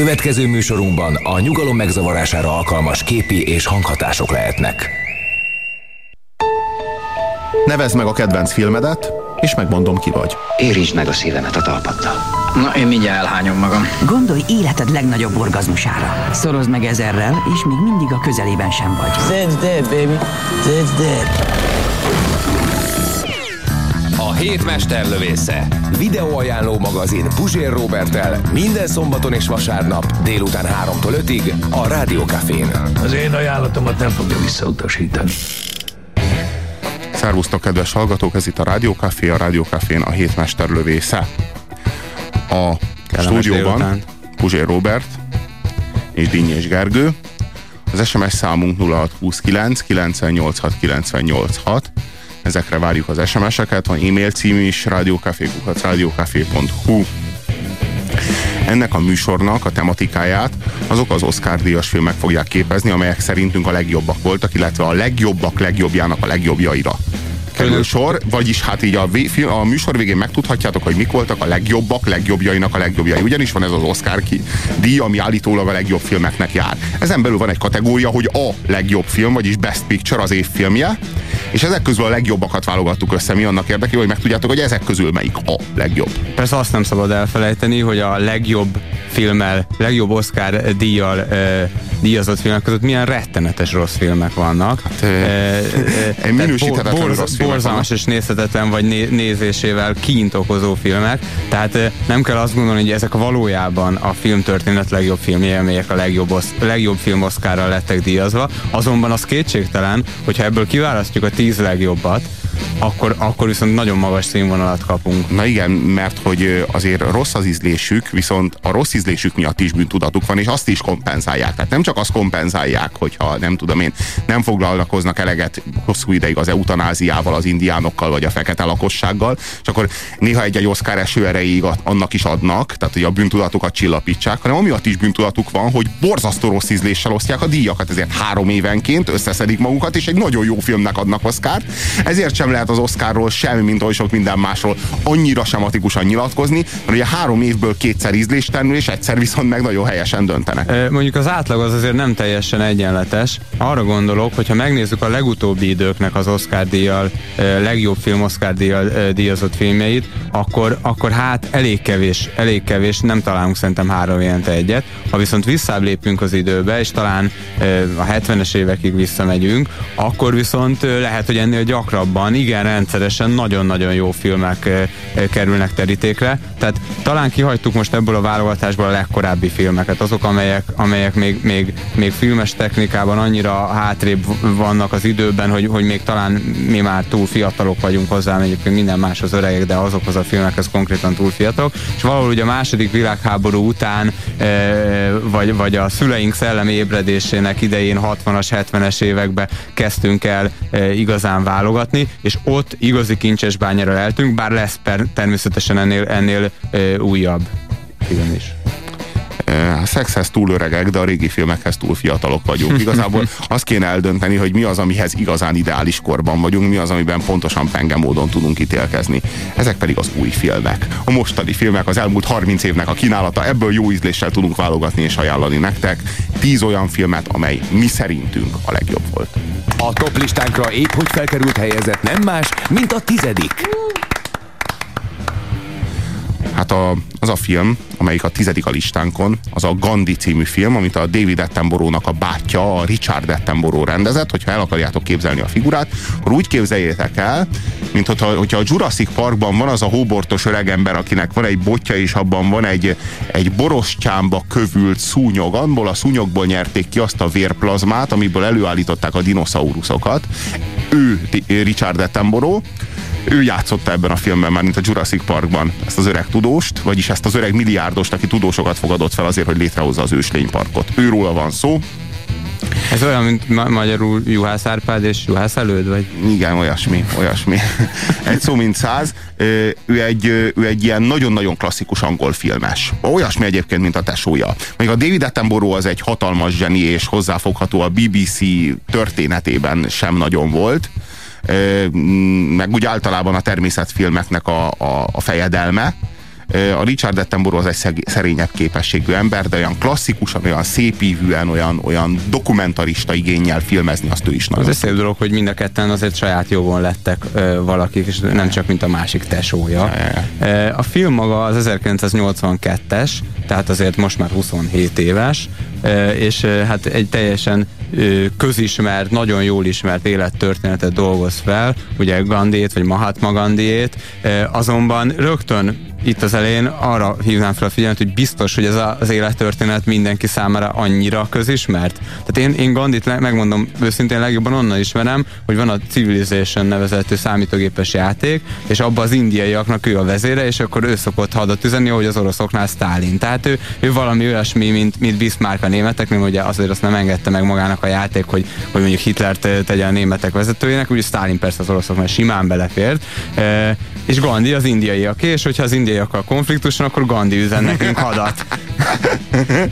Következő műsorunkban a nyugalom megzavarására alkalmas képi és hanghatások lehetnek. Nevezd meg a kedvenc filmedet, és megmondom ki vagy. Érintsd meg a szívemet a talpaddal. Na, én mindjárt elhányom magam. Gondolj életed legnagyobb orgazmusára. Szorozd meg ezerrel, és még mindig a közelében sem vagy. Zed's dead, baby. Zed's dead. Hét mesterlövésze. Videóajánló magazin Puzsér Robertel minden szombaton és vasárnap délután 3-tól 5-ig a Rádiókafén. Az én ajánlatomat nem fogja visszautasítani. Szervusztok, kedves hallgatók, ez itt a Rádiókafé, a Rádiókafén a hétmester lövésze. A Kellemes stúdióban. Puzsér Robert és Dinny és Gergő. Az SMS számunk 0629 986 986. Ezekre várjuk az SMS-eket, van e-mail cím is, rádiókafé.hu. rádiókafé.hu. Ennek a műsornak a tematikáját azok az Oscar díjas filmek fogják képezni, amelyek szerintünk a legjobbak voltak, illetve a legjobbak legjobbjának a legjobbjaira kerül sor, vagyis hát így a, film, a műsor végén megtudhatjátok, hogy mik voltak a legjobbak legjobbjainak a legjobbjai. Ugyanis van ez az Oscar ki, díj, ami állítólag a legjobb filmeknek jár. Ezen belül van egy kategória, hogy a legjobb film, vagyis Best Picture az év filmje, és ezek közül a legjobbakat válogattuk össze mi annak érdekében, hogy megtudjátok, hogy ezek közül melyik a legjobb. Persze azt nem szabad elfelejteni, hogy a legjobb filmmel, legjobb Oscar díjjal e, díjazott filmek között milyen rettenetes rossz filmek vannak. Hát, e, e, minősíthetetlen borz, rossz filmek Borzalmas vannak. és nézhetetlen vagy né, nézésével kint okozó filmek. Tehát e, nem kell azt gondolni, hogy ezek valójában a filmtörténet legjobb filmjei, amelyek a legjobb, osz, legjobb film Oscarral lettek díjazva. Azonban az kétségtelen, hogyha ebből kiválasztjuk a tíz legjobbat, akkor, akkor viszont nagyon magas színvonalat kapunk. Na igen, mert hogy azért rossz az ízlésük, viszont a rossz ízlésük miatt is bűntudatuk van, és azt is kompenzálják. Tehát nem csak azt kompenzálják, hogyha nem tudom én, nem foglalkoznak eleget hosszú ideig az eutanáziával, az indiánokkal, vagy a fekete lakossággal, és akkor néha egy-egy Oscar eső erejéig annak is adnak, tehát hogy a bűntudatukat csillapítsák, hanem amiatt is bűntudatuk van, hogy borzasztó rossz ízléssel osztják a díjakat, ezért három évenként összeszedik magukat, és egy nagyon jó filmnek adnak Oscárt. Ezért sem lehet az Oscarról semmi, mint oly sok minden másról annyira sematikusan nyilatkozni, mert ugye három évből kétszer ízléstelenül, és egyszer viszont meg nagyon helyesen döntenek. Mondjuk az átlag az azért nem teljesen egyenletes. Arra gondolok, hogyha megnézzük a legutóbbi időknek az Oscar díjjal, legjobb film Oscar díjjal díjazott filmjeit, akkor, akkor hát elég kevés, elég kevés, nem találunk szerintem három évente egyet. Ha viszont visszább lépünk az időbe, és talán a 70-es évekig visszamegyünk, akkor viszont lehet, hogy ennél gyakrabban, igen rendszeresen nagyon-nagyon jó filmek e, e, kerülnek terítékre. Tehát talán kihagytuk most ebből a válogatásból a legkorábbi filmeket, azok, amelyek, amelyek még, még, még filmes technikában annyira hátrébb vannak az időben, hogy, hogy még talán mi már túl fiatalok vagyunk hozzá, egyébként minden máshoz öregek, de azokhoz a filmekhez konkrétan túl fiatalok, és valahol ugye a második világháború után, e, vagy, vagy a szüleink szellemi ébredésének idején 60-as, 70-es években kezdtünk el e, igazán válogatni, és ott igazi kincses bányára eltünk, bár lesz per, természetesen ennél, ennél újabb film is. A szexhez túl öregek, de a régi filmekhez túl fiatalok vagyunk. Igazából azt kéne eldönteni, hogy mi az, amihez igazán ideális korban vagyunk, mi az, amiben pontosan penge módon tudunk ítélkezni. Ezek pedig az új filmek. A mostani filmek, az elmúlt 30 évnek a kínálata, ebből jó ízléssel tudunk válogatni és ajánlani nektek. Tíz olyan filmet, amely mi szerintünk a legjobb volt. A top listánkra épp hogy felkerült helyezett nem más, mint a tizedik. Hát a, az a film, amelyik a tizedik a listánkon, az a Gandhi című film, amit a David Attenborough-nak a bátyja, a Richard Attenborough rendezett, hogyha el akarjátok képzelni a figurát, akkor úgy képzeljétek el, mint hogyha, hogyha a Jurassic Parkban van az a hóbortos öregember, akinek van egy botja, és abban van egy, egy borostyámba kövült szúnyog, abból a szúnyogból nyerték ki azt a vérplazmát, amiből előállították a dinoszauruszokat. Ő Richard Attenborough, ő játszotta ebben a filmben már, mint a Jurassic Parkban ezt az öreg tudóst, vagyis ezt az öreg milliárdost, aki tudósokat fogadott fel azért, hogy létrehozza az őslényparkot. Őróla van szó. Ez olyan, mint ma- magyarul Juhász Árpád és Juhász előd, vagy? Igen, olyasmi, olyasmi. Egy szó mint száz. Ő egy, ő egy ilyen nagyon-nagyon klasszikus angol filmes. Olyasmi egyébként, mint a tesója. Még a David Attenborough az egy hatalmas zseni, és hozzáfogható a BBC történetében sem nagyon volt. Meg úgy általában a természetfilmeknek a, a, a fejedelme. A Richard Attenborough az egy szerényebb képességű ember, de olyan klasszikusan, olyan szépívűen, olyan, olyan dokumentarista igényel filmezni, azt ő is nagyon. Az szép dolog, hogy mind a ketten azért saját jogon lettek ö, valakik, és nem csak mint a másik tesója. A film maga az 1982-es, tehát azért most már 27 éves, és hát egy teljesen közismert, nagyon jól ismert élettörténetet dolgoz fel, ugye Gandhiét, vagy Mahatma Gandhiét, azonban rögtön itt az elején arra hívnám fel a figyelmet, hogy biztos, hogy ez az élettörténet mindenki számára annyira közismert. Tehát én, én Gandit megmondom őszintén legjobban onnan ismerem, hogy van a Civilization nevezetű számítógépes játék, és abban az indiaiaknak ő a vezére, és akkor ő szokott hadat üzenni, hogy az oroszoknál Stalin. Tehát ő, ő valami olyasmi, mint, mint Bismarck a németeknél, ugye azért azt nem engedte meg magának a játék, hogy, hogy mondjuk Hitlert tegye a németek vezetőjének, úgy Stalin persze az oroszoknál simán belefért. E, és Gandhi az indiaiak, és hogyha az indiaiakkal konfliktus van, akkor Gandhi üzen nekünk hadat.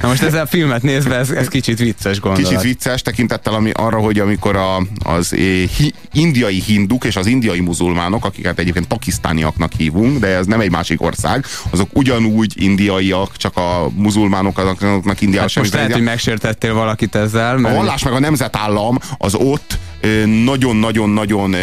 Na most ezzel a filmet nézve ez, ez kicsit vicces gondolat. Kicsit vicces tekintettel ami, arra, hogy amikor a, az eh, hi, indiai hinduk és az indiai muzulmánok, akiket egyébként pakisztániaknak hívunk, de ez nem egy másik ország, azok ugyanúgy indiaiak, csak a muzulmánok azoknak indiai. Hát most lehet, hogy megsértettél valakit ezzel. Mert... A vallás meg a nemzetállam az ott nagyon-nagyon-nagyon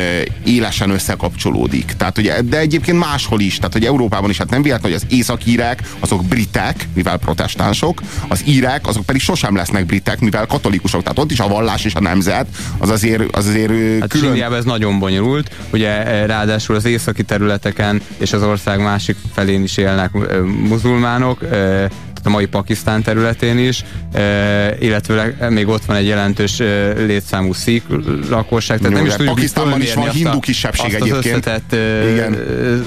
élesen összekapcsolódik. Tehát, ugye, de egyébként máshol is, tehát hogy Európában is, hát nem véletlen, hogy az északírek, azok britek, mivel protestánsok, az írek, azok pedig sosem lesznek britek, mivel katolikusok. Tehát ott is a vallás és a nemzet, az azért, az azért hát külön... Indiában ez nagyon bonyolult, ugye ráadásul az északi területeken és az ország másik felén is élnek muzulmánok, a mai Pakisztán területén is, e, illetve még ott van egy jelentős e, létszámú szik lakosság. Tehát Jó, nem is tudjuk Pakisztánban is van hindu kisebbség azt egyébként. Az összetett e, Igen.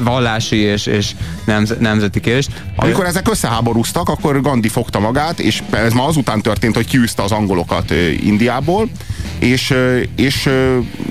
vallási és, és nemz, nemzeti kést. Amikor ezek összeháborúztak, akkor Gandhi fogta magát, és ez már azután történt, hogy kiűzte az angolokat Indiából, és, és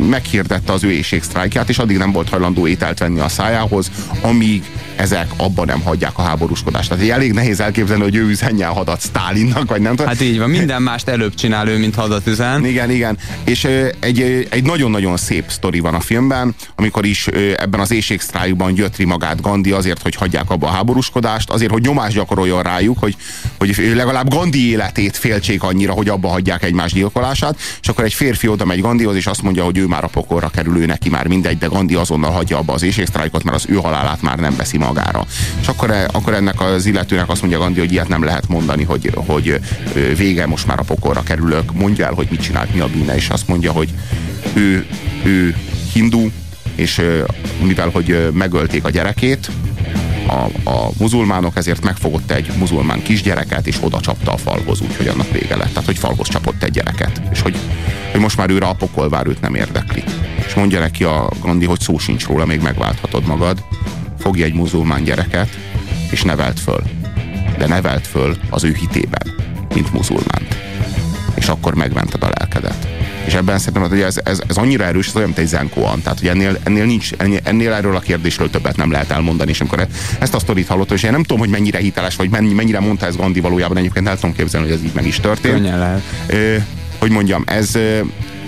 meghirdette az ő éjségsztrájkját, és addig nem volt hajlandó ételt venni a szájához, amíg ezek abban nem hagyják a háborúskodást. Tehát elég nehéz elképzelni, hogy ő üzenje a hadat Stálinnak, vagy nem tudom. Hát így van, minden mást előbb csinál ő, mint hadat üzen. Igen, igen. És egy, egy nagyon-nagyon szép sztori van a filmben, amikor is ebben az éjségsztrájkban gyötri magát Gandhi azért, hogy hagyják abba a háborúskodást, azért, hogy nyomást gyakoroljon rájuk, hogy, hogy legalább Gandhi életét féltsék annyira, hogy abba hagyják egymás gyilkolását, és akkor egy férfi oda megy Gandhihoz, és azt mondja, hogy ő már a pokolra kerül, ő neki már mindegy, de Gandhi azonnal hagyja abba az éjségsztrájkot, mert az ő halálát már nem veszi magára. És akkor, akkor ennek az illetőnek azt mondja Gandhi, hogy ilyet nem lehet mondani, hogy, hogy vége, most már a pokolra kerülök, mondja el, hogy mit csinált, mi a bűne, és azt mondja, hogy ő, ő hindu, és mivel, hogy megölték a gyerekét, a, a muzulmánok, ezért megfogott egy muzulmán kisgyereket, és oda csapta a falhoz, úgyhogy annak vége lett. Tehát, hogy falhoz csapott egy gyereket. És hogy, hogy most már őre a pokolvár őt nem érdekli. És mondja neki a Gandhi, hogy szó sincs róla, még megválthatod magad. Fogja egy muzulmán gyereket, és nevelt föl. De nevelt föl az ő hitében, mint muzulmánt. És akkor megmented a lelkedet. És ebben szerintem hogy ez, ez, ez annyira erős, ez olyan, mint egy zenkóan. Tehát, hogy ennél, ennél, nincs, ennél, ennél erről a kérdésről többet nem lehet elmondani. És amikor ezt a sztorit hallottam, és én nem tudom, hogy mennyire hiteles, vagy mennyi, mennyire mondta ez Gandhi valójában, egyébként el tudom képzelni, hogy ez így meg is történt. Könnyen lehet. Ö, hogy mondjam, ez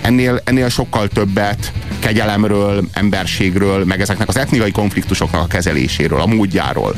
ennél, ennél sokkal többet kegyelemről, emberségről, meg ezeknek az etnikai konfliktusoknak a kezeléséről, a módjáról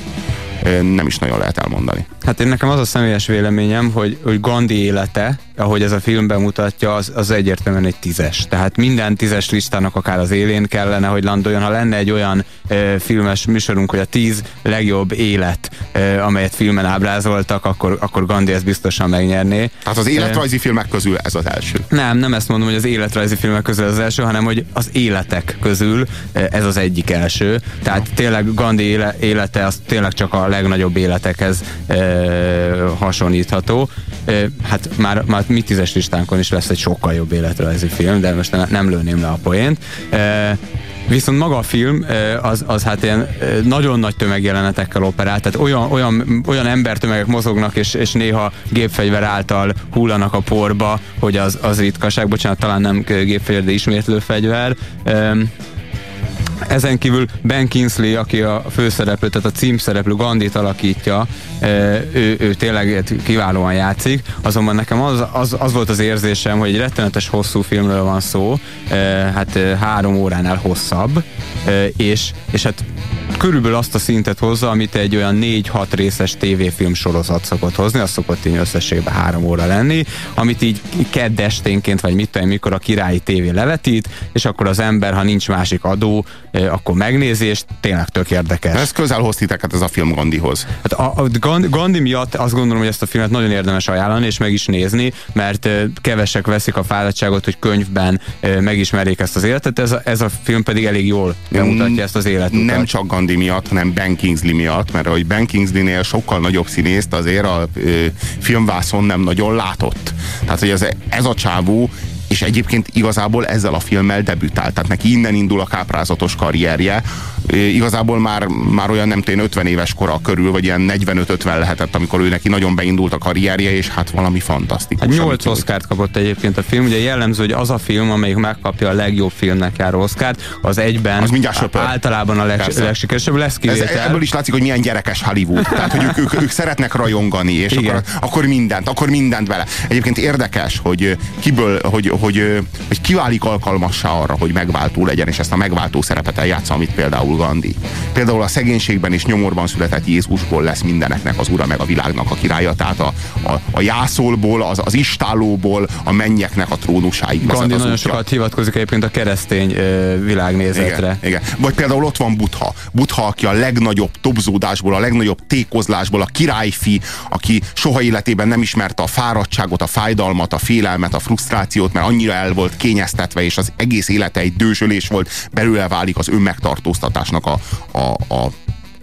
nem is nagyon lehet elmondani. Hát én nekem az a személyes véleményem, hogy, hogy Gandhi élete, ahogy ez a film bemutatja, az, az egyértelműen egy tízes. Tehát minden tízes listának akár az élén kellene, hogy landoljon. Ha lenne egy olyan e, filmes műsorunk, hogy a tíz legjobb élet, e, amelyet filmen ábrázoltak, akkor, akkor Gandhi ezt biztosan megnyerné. Tehát az életrajzi e, filmek közül ez az első? Nem, nem ezt mondom, hogy az életrajzi filmek közül az első, hanem hogy az életek közül ez az egyik első. Tehát tényleg Gandhi éle, élete az tényleg csak a legnagyobb életekhez e, hasonlítható. Hát már, már mi tízes listánkon is lesz egy sokkal jobb életrajzi film, de most nem lőném le a poént. Viszont maga a film az, az hát ilyen nagyon nagy tömegjelenetekkel operál, tehát olyan, olyan, olyan embertömegek mozognak, és, és néha gépfegyver által hullanak a porba, hogy az, az ritkaság, bocsánat, talán nem gépfegyver, de ismétlő fegyver. Ezen kívül Ben Kingsley, aki a főszereplő, tehát a címszereplő Gandit alakítja, ő, ő tényleg kiválóan játszik, azonban nekem az, az, az volt az érzésem, hogy egy rettenetes hosszú filmről van szó, hát három óránál hosszabb, és, és hát körülbelül azt a szintet hozza, amit egy olyan 4-6 részes tévéfilm sorozat szokott hozni, az szokott így összességben három óra lenni, amit így kedd esténként, vagy mit tudom, mikor a királyi tévé levetít, és akkor az ember, ha nincs másik adó, akkor megnézi, és tényleg tök érdekes. Ez közel hoz titeket ez a film Gandihoz. Hát a, a Gandhi miatt azt gondolom, hogy ezt a filmet nagyon érdemes ajánlani, és meg is nézni, mert kevesek veszik a fáradtságot, hogy könyvben megismerjék ezt az életet, ez a, ez a film pedig elég jól bemutatja ezt az életet. Nem csak Gandhi miatt, hanem Ben Kingsley miatt, mert hogy Ben Kingsley-nél sokkal nagyobb színészt azért a ö, filmvászon nem nagyon látott. Tehát, hogy ez, ez a csávó és egyébként igazából ezzel a filmmel debütált. Tehát neki innen indul a káprázatos karrierje. Igazából már, már olyan nem tén 50 éves kora körül, vagy ilyen 45-50 lehetett, amikor ő neki nagyon beindult a karrierje, és hát valami fantasztikus. Hát 8 oszkárt kapott egyébként a film. Ugye jellemző, hogy az a film, amelyik megkapja a legjobb filmnek járó oszkárt, az egyben az mindjárt általában a leg, legsikeresebb lesz kivétel. Ez, ebből is látszik, hogy milyen gyerekes Hollywood. Tehát, hogy ők, ők, ők szeretnek rajongani, és akkor, akkor mindent, akkor mindent vele. Egyébként érdekes, hogy kiből, hogy, hogy, hogy kiválik alkalmassá arra, hogy megváltó legyen, és ezt a megváltó szerepet eljátsza, amit például Gandhi. Például a szegénységben és nyomorban született Jézusból lesz mindeneknek az ura, meg a világnak a királya, tehát a, a, a jászolból, az, az istálóból, a mennyeknek a trónusáig Gandhi nagyon útja. sokat hivatkozik egyébként a keresztény ö, világnézetre. Igen, igen. Vagy például ott van Butha. Butha, aki a legnagyobb topzódásból, a legnagyobb tékozlásból, a királyfi, aki soha életében nem ismerte a fáradtságot, a fájdalmat, a félelmet, a frusztrációt, mert annyira el volt kényeztetve, és az egész élete egy dősölés volt, belőle válik az önmegtartóztatásnak a, a, a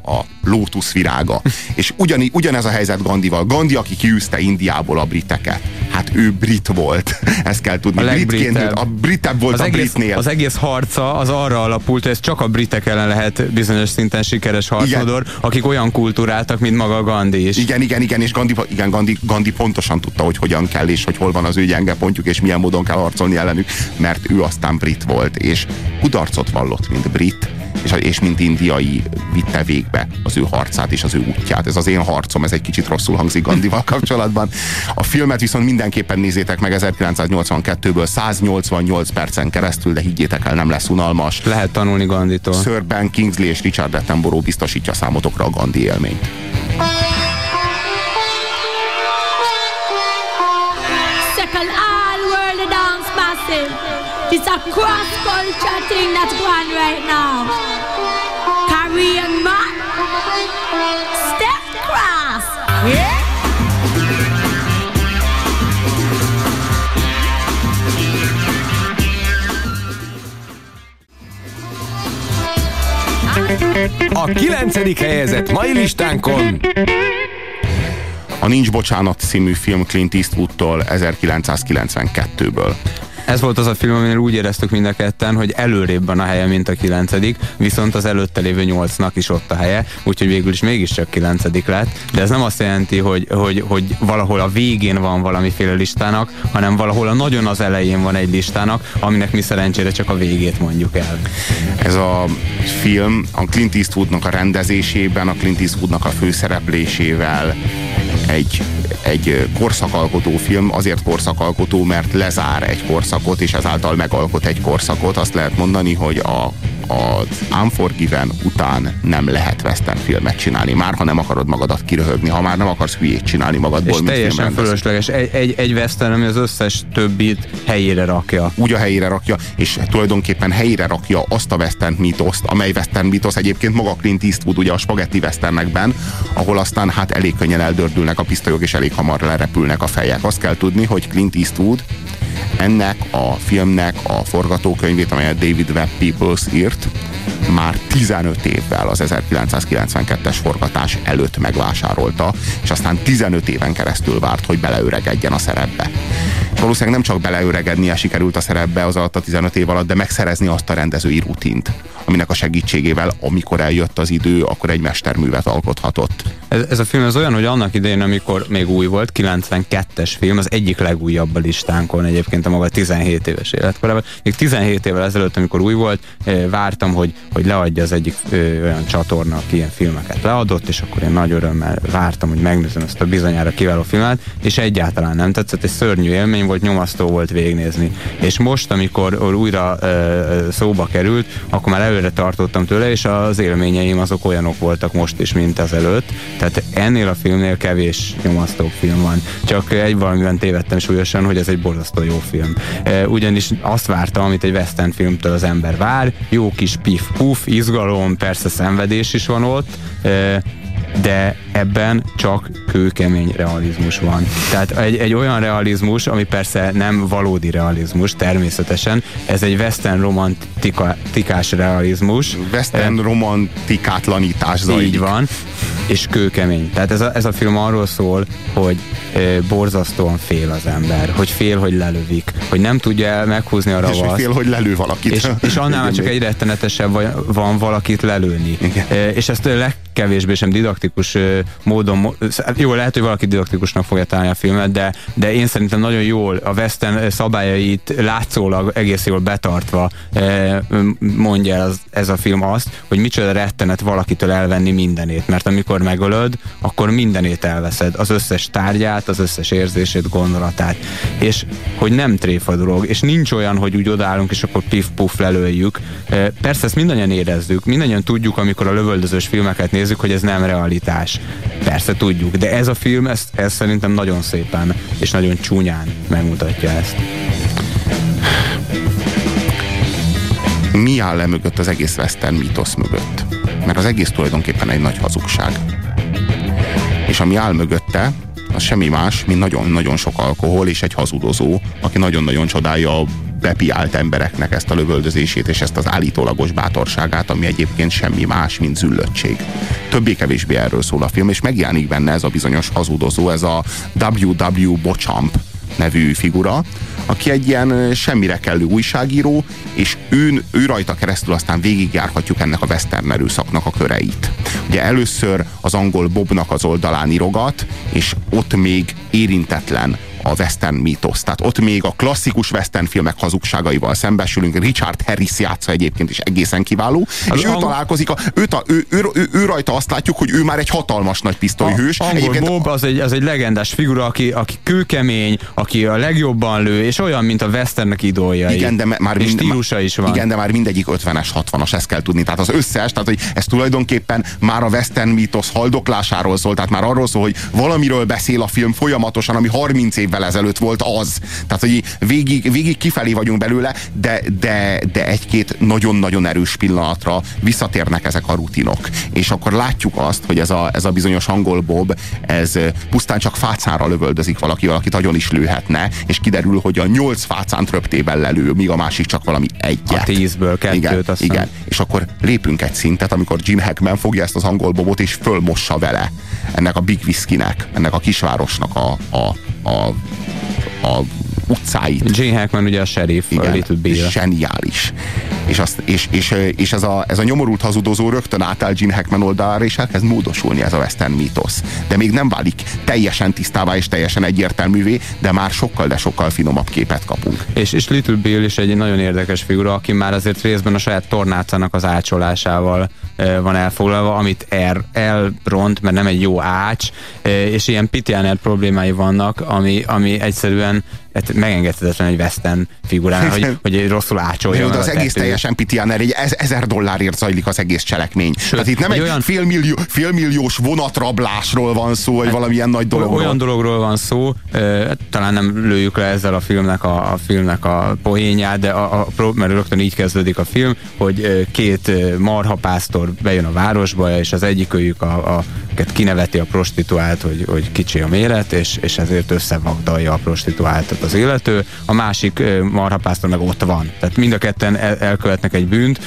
a lótuszvirága. És ugyani, ugyanez a helyzet Gandival. Gandhi, aki kiűzte Indiából a briteket. Hát ő brit volt. Ezt kell tudni. A Britként, a britebb volt az a egész, britnél. Az egész harca az arra alapult, hogy ez csak a britek ellen lehet bizonyos szinten sikeres harcmodor, akik olyan kultúráltak, mint maga Gandhi is. Igen, igen, igen, és Gandhi, igen, Gandhi, Gandhi pontosan tudta, hogy hogyan kell, és hogy hol van az ő gyenge pontjuk, és milyen módon kell harcolni ellenük, mert ő aztán brit volt, és kudarcot vallott, mint brit, és, és mint indiai vitte végbe az ő harcát és az ő útját. Ez az én harcom, ez egy kicsit rosszul hangzik Gandival kapcsolatban. A filmet viszont mindenképpen nézzétek meg 1982-ből 188 percen keresztül, de higgyétek el, nem lesz unalmas. Lehet tanulni Ganditól. Sir Ben Kingsley és Richard Attenborough biztosítja számotokra a Gandhi élményt. It's a cross culture thing that's going right now. Korean man. Step cross. Yeah. A kilencedik helyezett mai listánkon a Nincs Bocsánat című film Clint Eastwoodtól 1992-ből. Ez volt az a film, aminél úgy éreztük mind a ketten, hogy előrébb van a helye, mint a kilencedik, viszont az előtte lévő nyolcnak is ott a helye, úgyhogy végül is mégiscsak kilencedik lett. De ez nem azt jelenti, hogy, hogy, hogy valahol a végén van valamiféle listának, hanem valahol a nagyon az elején van egy listának, aminek mi szerencsére csak a végét mondjuk el. Ez a film a Clint Eastwoodnak a rendezésében, a Clint Eastwoodnak a főszereplésével egy, egy korszakalkotó film, azért korszakalkotó, mert lezár egy korszakot, és ezáltal megalkot egy korszakot. Azt lehet mondani, hogy a az Unforgiven után nem lehet western filmet csinálni. Már ha nem akarod magadat kiröhögni, ha már nem akarsz hülyét csinálni magadból. És teljesen fölösleges. Egy, egy, egy western, ami az összes többit helyére rakja. Úgy a helyére rakja, és tulajdonképpen helyére rakja azt a western mitoszt, amely western mitosz egyébként maga Clint Eastwood ugye a spagetti westernekben, ahol aztán hát elég könnyen eldördülnek a pisztolyok, és elég hamar lerepülnek a fejek. Azt kell tudni, hogy Clint Eastwood ennek a filmnek a forgatókönyvét, amelyet David Webb Peoples írt, már 15 évvel az 1992-es forgatás előtt megvásárolta, és aztán 15 éven keresztül várt, hogy beleöregedjen a szerepbe. Valószínűleg nem csak beleöregednie sikerült a szerepbe az alatt a 15 év alatt, de megszerezni azt a rendezői rutint, aminek a segítségével, amikor eljött az idő, akkor egy mesterművet alkothatott. Ez, ez a film az olyan, hogy annak idején, amikor még új volt, 92-es film, az egyik legújabb a listánkon egyébként a maga 17 éves életkorában. Még 17 évvel ezelőtt, amikor új volt, vártam, hogy, hogy leadja az egyik ö, olyan csatorna, aki ilyen filmeket leadott, és akkor én nagy örömmel vártam, hogy megnézem ezt a bizonyára kiváló filmet, és egyáltalán nem tetszett, egy szörnyű élmény volt, nyomasztó volt végignézni. És most, amikor újra ö, szóba került, akkor már elő előre tartottam tőle, és az élményeim azok olyanok voltak most is, mint ezelőtt. Tehát ennél a filmnél kevés nyomasztó film van. Csak egy valamiben tévedtem súlyosan, hogy ez egy borzasztó jó film. Ugyanis azt vártam, amit egy western filmtől az ember vár, jó kis pif-puf, izgalom, persze szenvedés is van ott, de ebben csak kőkemény realizmus van. Tehát egy, egy olyan realizmus, ami persze nem valódi realizmus, természetesen, ez egy western romantikás realizmus. Western romantikátlanítás zajlik. Így van, és kőkemény. Tehát ez a, ez a film arról szól, hogy e, borzasztóan fél az ember, hogy fél, hogy lelövik, hogy nem tudja el meghúzni a ravaszt. És hogy fél, hogy lelő valakit. És, és annál már csak egy rettenetesebb van valakit lelőni. Igen. E, és ezt legkevésbé sem didaktikus módon, jó, lehet, hogy valaki didaktikusnak fogja találni a filmet, de, de én szerintem nagyon jól a Western szabályait látszólag egész jól betartva mondja ez, ez a film azt, hogy micsoda rettenet valakitől elvenni mindenét, mert amikor megölöd, akkor mindenét elveszed, az összes tárgyát, az összes érzését, gondolatát, és hogy nem tréfa dolog, és nincs olyan, hogy úgy odállunk, és akkor pif-puf lelőjük. Persze ezt mindannyian érezzük, mindannyian tudjuk, amikor a lövöldözős filmeket nézzük, hogy ez nem realitás. Persze tudjuk, de ez a film, ez, ez szerintem nagyon szépen és nagyon csúnyán megmutatja ezt. Mi áll le mögött az egész western mítosz mögött? Mert az egész tulajdonképpen egy nagy hazugság. És ami áll mögötte, az semmi más, mint nagyon-nagyon sok alkohol és egy hazudozó, aki nagyon-nagyon csodálja a bepiált embereknek ezt a lövöldözését és ezt az állítólagos bátorságát, ami egyébként semmi más, mint züllöttség. Többé-kevésbé erről szól a film, és megjelenik benne ez a bizonyos hazudozó, ez a W.W. Bochamp nevű figura, aki egy ilyen semmire kellő újságíró, és ő, ő rajta keresztül aztán végigjárhatjuk ennek a western erőszaknak a köreit. Ugye először az angol Bobnak az oldalán irogat, és ott még érintetlen a western mítosz. Tehát ott még a klasszikus western filmek hazugságaival szembesülünk. Richard Harris játsza egyébként is egészen kiváló. Az és ő találkozik, a, ő, ő, ő, ő, ő, rajta azt látjuk, hogy ő már egy hatalmas nagy pisztolyhős. A, angol egyébként Bob az egy, az egy legendás figura, aki, aki kőkemény, aki a legjobban lő, és olyan, mint a westernnek idója. Igen, de már mind, stílusa is van. Igen, de már mindegyik 50-es, 60-as, ezt kell tudni. Tehát az összes, tehát hogy ez tulajdonképpen már a western mítosz haldoklásáról szól, tehát már arról szól, hogy valamiről beszél a film folyamatosan, ami 30 év évvel ezelőtt volt az. Tehát, hogy végig, végig kifelé vagyunk belőle, de, de, de egy-két nagyon-nagyon erős pillanatra visszatérnek ezek a rutinok. És akkor látjuk azt, hogy ez a, ez a bizonyos angol Bob, ez pusztán csak fácára lövöldözik valaki, valakit nagyon is lőhetne, és kiderül, hogy a nyolc fácánt röptében lelő, míg a másik csak valami egyet. A tízből kettőt, igen, aztán. igen. És akkor lépünk egy szintet, amikor Jim Hackman fogja ezt az angol Bobot, és fölmossa vele ennek a Big Whiskynek, ennek a kisvárosnak a, a, a a utcáit. Jane Hackman ugye a sheriff, Igen, a Little Bill. Zseniális. És, azt, és, és, és ez, a, ez a nyomorult hazudozó rögtön átáll Gene Hackman oldalára, és elkezd módosulni ez a western mítosz. De még nem válik teljesen tisztává és teljesen egyértelművé, de már sokkal, de sokkal finomabb képet kapunk. És, és Little Bill is egy nagyon érdekes figura, aki már azért részben a saját tornácának az ácsolásával e, van elfoglalva, amit er, elront, mert nem egy jó ács, e, és ilyen Pitianer problémái vannak, ami, ami egyszerűen hát megengedhetetlen egy western figurán, hogy, hogy rosszul ácsolja. De az egész teljesen pitiáner, egy ezer dollárért zajlik az egész cselekmény. Sőt, Tehát itt nem egy olyan... félmillió, félmilliós vonatrablásról van szó, vagy hát, valamilyen nagy dologról. Olyan dologról van szó, talán nem lőjük le ezzel a filmnek a, a filmnek a poénját, de a, a, mert rögtön így kezdődik a film, hogy két marhapásztor bejön a városba, és az egyik őjük a, a kineveti a prostituált, hogy, hogy kicsi a méret, és, és ezért összevagdalja a prostituáltat az illető, a másik marhapásztor meg ott van. Tehát mind a ketten el, elkövetnek egy bűnt,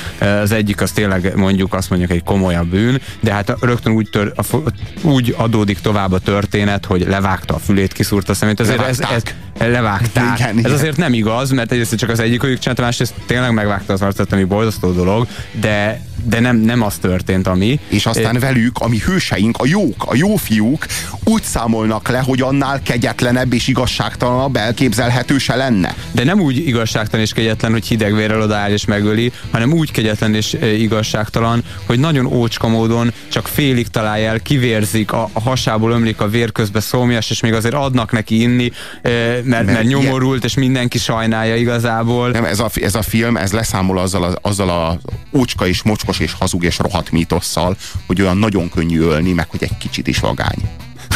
az egyik az tényleg mondjuk azt mondjuk egy komolyabb bűn, de hát rögtön úgy, tör, úgy adódik tovább a történet, hogy levágta a fülét, kiszúrta a szemét, azért ez, ez, levágták. Igen, ez igen. azért nem igaz, mert egyrészt csak az egyik őjük csinálta, másrészt tényleg megvágta az arcát, ami borzasztó dolog, de de nem, nem az történt, ami. És aztán velük, ami hőseink, a jók, a jó fiúk úgy számolnak le, hogy annál kegyetlenebb és igazságtalanabb elképzelhető se lenne. De nem úgy igazságtalan és kegyetlen, hogy hidegvérrel odaáll és megöli, hanem úgy kegyetlen és igazságtalan, hogy nagyon ócska módon csak félig találja el, kivérzik, a, a hasából ömlik a vér közbe szomjas, és még azért adnak neki inni, mert, mert, mert nyomorult, ilyen... és mindenki sajnálja igazából. Nem, ez a, ez a film, ez leszámol azzal a, azzal a ócska és mocskos és hazug és rohadt mítosszal, hogy olyan nagyon könnyű ölni, meg hogy egy kicsit is vagány.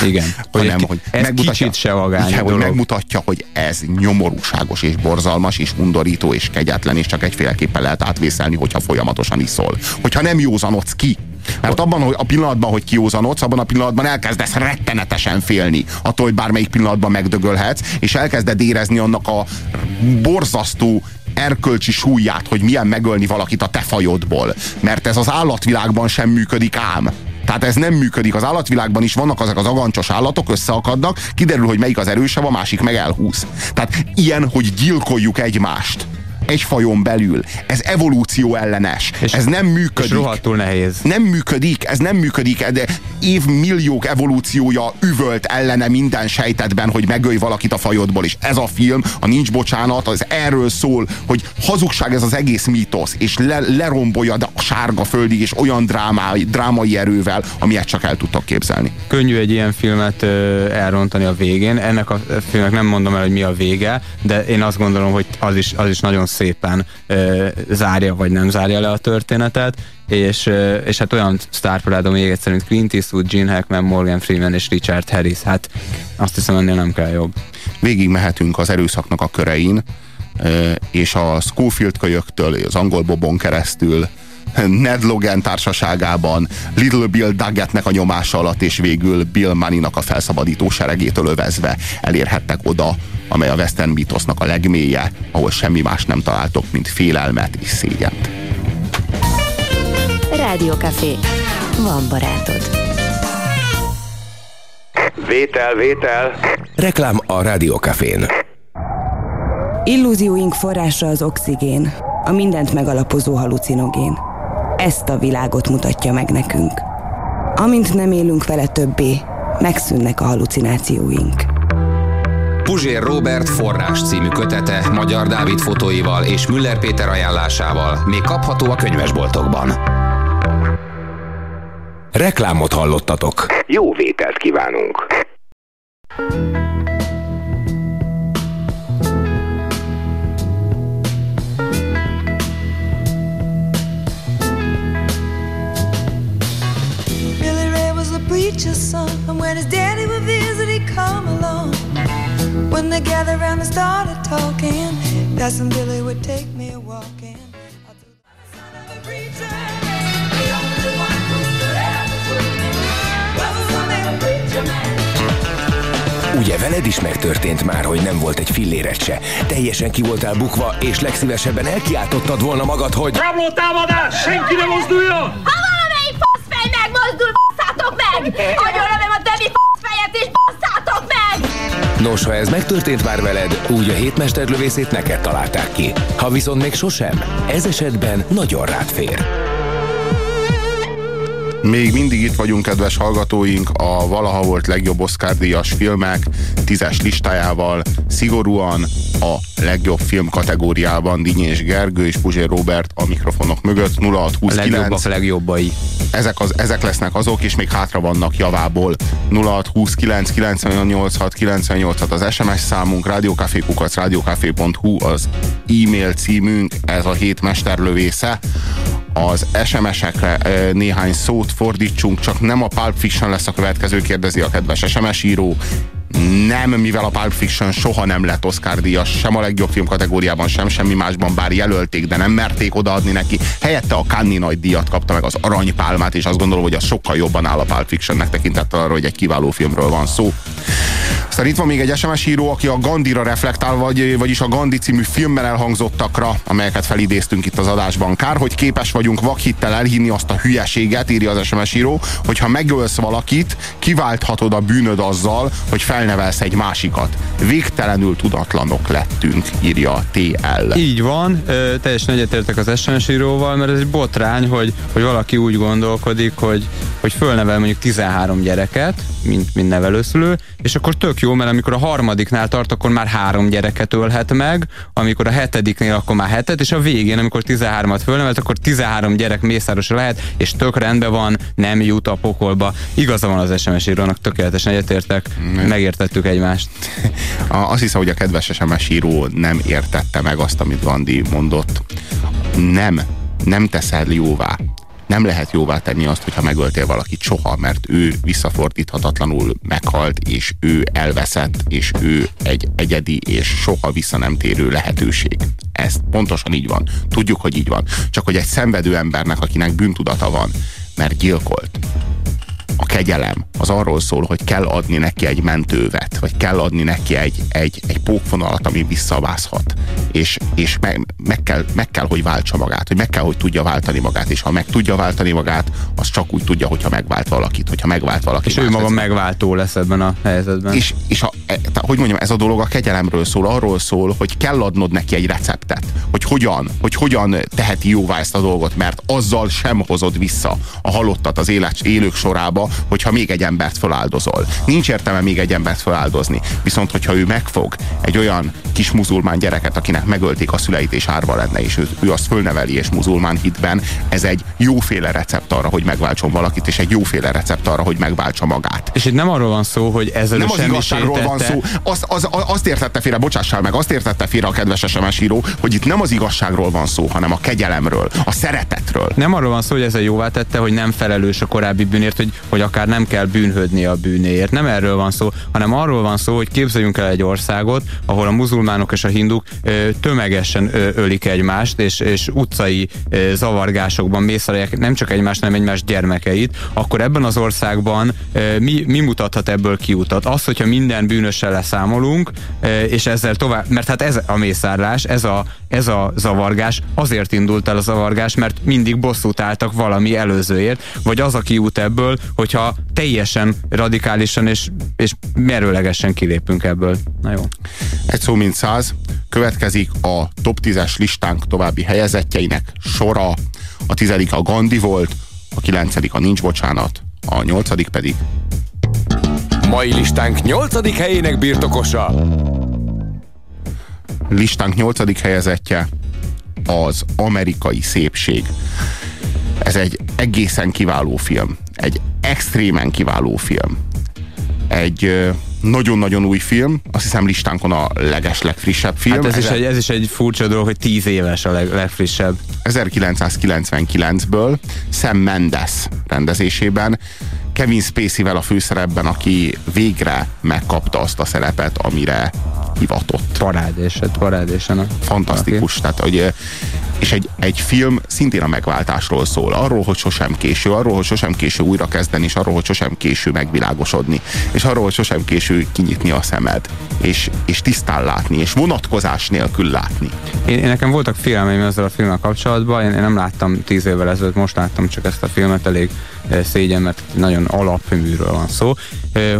Igen. Hogy, hanem, hogy ez kicsit se vagány igen, hogy megmutatja, hogy ez nyomorúságos és borzalmas és undorító és kegyetlen, és csak egyféleképpen lehet átvészelni, hogyha folyamatosan iszol. Hogyha nem józanodsz ki, mert abban hogy a pillanatban, hogy kiózanodsz, abban a pillanatban elkezdesz rettenetesen félni attól, hogy bármelyik pillanatban megdögölhetsz, és elkezded érezni annak a borzasztó erkölcsi súlyát, hogy milyen megölni valakit a te fajodból. Mert ez az állatvilágban sem működik ám. Tehát ez nem működik. Az állatvilágban is vannak azok az agancsos állatok, összeakadnak, kiderül, hogy melyik az erősebb, a másik meg elhúz. Tehát ilyen, hogy gyilkoljuk egymást egy fajon belül. Ez evolúció ellenes. És, ez nem működik. És rohadtul nehéz. Nem működik, ez nem működik. De évmilliók evolúciója üvölt ellene minden sejtetben, hogy megölj valakit a fajodból. És ez a film, a Nincs Bocsánat, az erről szól, hogy hazugság ez az egész mítosz, és le, lerombolja a sárga földig, és olyan drámai, drámai erővel, amilyet csak el tudtak képzelni. Könnyű egy ilyen filmet ö, elrontani a végén. Ennek a filmnek nem mondom el, hogy mi a vége, de én azt gondolom, hogy az is, az is nagyon szépen ö, zárja vagy nem zárja le a történetet, és, ö, és hát olyan sztárparádom még egyszer, mint Clint Eastwood, Gene Hackman, Morgan Freeman és Richard Harris, hát azt hiszem ennél nem kell jobb. Végig mehetünk az erőszaknak a körein, és a Schofield kölyöktől, az angol bobon keresztül, Ned Logan társaságában, Little Bill Duggettnek a nyomása alatt, és végül Bill Money-nak a felszabadító seregétől övezve elérhettek oda, amely a Western mítosznak a legmélye, ahol semmi más nem találtok, mint félelmet és szégyent. Rádiókafé. Van barátod. Vétel, vétel. Reklám a Rádiókafén. Illúzióink forrása az oxigén, a mindent megalapozó halucinogén. Ezt a világot mutatja meg nekünk. Amint nem élünk vele többé, megszűnnek a halucinációink. Puzsér Robert forrás című kötete Magyar Dávid fotóival és Müller Péter ajánlásával még kapható a könyvesboltokban. Reklámot hallottatok. Jó vételt kívánunk! Preacher's son. And when his daddy would visit, he'd come along. When they gathered around and started talking, that's when Billy would take me walking. Ugye veled is megtörtént már, hogy nem volt egy filléret se. Teljesen ki voltál bukva, és legszívesebben elkiáltottad volna magad, hogy... Rabló támadás! Senki ne mozduljon! Ha valamelyik faszfej megmozdul, basszátok meg! Agyonlövöm a többi faszfejet, és basszátok meg! Nos, ha ez megtörtént már veled, úgy a hétmesterlövészét neked találták ki. Ha viszont még sosem, ez esetben nagyon rád fér. Még mindig itt vagyunk, kedves hallgatóink, a valaha volt legjobb Oscar díjas filmek tízes listájával, szigorúan a legjobb film kategóriában Dinyi és Gergő és Puzsér Robert a mikrofonok mögött 0629. A legjobbak legjobbai. Ezek, az, ezek lesznek azok, és még hátra vannak javából. 0629 986 986 az SMS számunk, rádiókafékukac, rádiókafé.hu az e-mail címünk, ez a hét mesterlövésze az SMS-ekre néhány szót fordítsunk, csak nem a Pulp Fiction lesz a következő, kérdezi a kedves SMS író. Nem, mivel a Pulp Fiction soha nem lett Oscar díjas, sem a legjobb film kategóriában, sem semmi másban, bár jelölték, de nem merték odaadni neki. Helyette a Cannes nagy díjat kapta meg az aranypálmát, és azt gondolom, hogy az sokkal jobban áll a Pulp Fictionnek tekintettel arra, hogy egy kiváló filmről van szó. Aztán itt van még egy SMS író, aki a Gandira reflektál, vagy, vagyis a Gandhi című filmben elhangzottakra, amelyeket felidéztünk itt az adásban. Kár, hogy képes vagyunk vakhittel elhinni azt a hülyeséget, írja az SMS író, hogyha megölsz valakit, kiválthatod a bűnöd azzal, hogy felnevelsz egy másikat. Végtelenül tudatlanok lettünk, írja TL. Így van, teljesen egyetértek az SMS íróval, mert ez egy botrány, hogy, hogy valaki úgy gondolkodik, hogy, hogy fölnevel mondjuk 13 gyereket, mint, mint nevelőszülő, és akkor tök jó, mert amikor a harmadiknál tart, akkor már három gyereket ölhet meg, amikor a hetediknél, akkor már hetet, és a végén, amikor 13-at fölnevelt, akkor 13 gyerek mészáros lehet, és tök rendben van, nem jut a pokolba. Igaza van az SMS írónak, tökéletesen egyetértek, megértettük egymást. Azt hiszem, hogy a kedves SMS író nem értette meg azt, amit Gandhi mondott. Nem, nem teszel jóvá nem lehet jóvá tenni azt, hogyha megöltél valakit soha, mert ő visszafordíthatatlanul meghalt, és ő elveszett, és ő egy egyedi és soha vissza nem térő lehetőség. Ez pontosan így van. Tudjuk, hogy így van. Csak hogy egy szenvedő embernek, akinek bűntudata van, mert gyilkolt, a kegyelem az arról szól, hogy kell adni neki egy mentővet, vagy kell adni neki egy, egy, egy pókvonalat, ami visszavázhat. És, és meg, meg, kell, meg kell, hogy váltsa magát, hogy meg kell, hogy tudja váltani magát, és ha meg tudja váltani magát, az csak úgy tudja, hogyha megvált valakit, hogyha megvált valakit. És ő maga megváltó lesz ebben a helyzetben. És, és a, e, hogy mondjam, ez a dolog a kegyelemről szól, arról szól, hogy kell adnod neki egy receptet, hogy hogyan, hogy hogyan teheti jóvá ezt a dolgot, mert azzal sem hozod vissza a halottat az élet, élők sorába, hogyha még egy embert feláldozol. Nincs értelme még egy embert feláldozni. Viszont, hogyha ő megfog egy olyan kis muzulmán gyereket, akinek megölték a szüleit és árva lenne, és ő, ő azt fölneveli és muzulmán hitben, ez egy jóféle recept arra, hogy megváltson valakit, és egy jóféle recept arra, hogy megváltsa magát. És itt nem arról van szó, hogy ezzel Nem az igazságról van szó. Azt, az, azt értette félre, bocsássál meg, azt értette félre a kedves SMS író, hogy itt nem az igazságról van szó, hanem a kegyelemről, a szeretetről. Nem arról van szó, hogy ezzel jóvá tette, hogy nem felelős a korábbi bűnért, hogy, hogy akár nem kell bűnhődni a bűnéért. Nem erről van szó, hanem arról van szó, hogy képzeljünk el egy országot, ahol a muzulmánok és a hinduk tömegesen ölik egymást, és, és utcai zavargásokban mészarják nem csak egymást, hanem egymás gyermekeit, akkor ebben az országban mi, mi mutathat ebből kiutat? Az, hogyha minden bűnössel leszámolunk, és ezzel tovább, mert hát ez a mészárlás, ez a, ez a zavargás, azért indult el a zavargás, mert mindig bosszút álltak valami előzőért, vagy az a kiút ebből, hogyha teljesen radikálisan és, és merőlegesen kilépünk ebből. Na jó. Egy szó mint száz. Következik a top 10-es listánk további helyezettjeinek sora. A tizedik a Gandhi volt, a kilencedik a Nincs Bocsánat, a nyolcadik pedig Mai listánk nyolcadik helyének birtokosa. Listánk nyolcadik helyezettje az amerikai szépség. Ez egy egészen kiváló film. Egy extrémen kiváló film. Egy nagyon-nagyon új film, azt hiszem listánkon a leges legfrissebb film. Hát ez, is egy, ez is egy furcsa dolog, hogy 10 éves a leg, legfrissebb. 1999-ből Sam Mendes rendezésében Kevin Spacey-vel a főszerepben, aki végre megkapta azt a szerepet, amire hivatott. Parádéset, parádésen. Fantasztikus. Tehát, hogy, és egy, egy film szintén a megváltásról szól. Arról, hogy sosem késő, arról, hogy sosem késő újra kezdeni, és arról, hogy sosem késő megvilágosodni, és arról, hogy sosem késő kinyitni a szemed, és, és tisztán látni, és vonatkozás nélkül látni. Én, én nekem voltak félelmeim ezzel a filmmel kapcsolatban, én, én nem láttam tíz évvel ezelőtt, most láttam csak ezt a filmet, elég szégyen, mert nagyon alapműről van szó,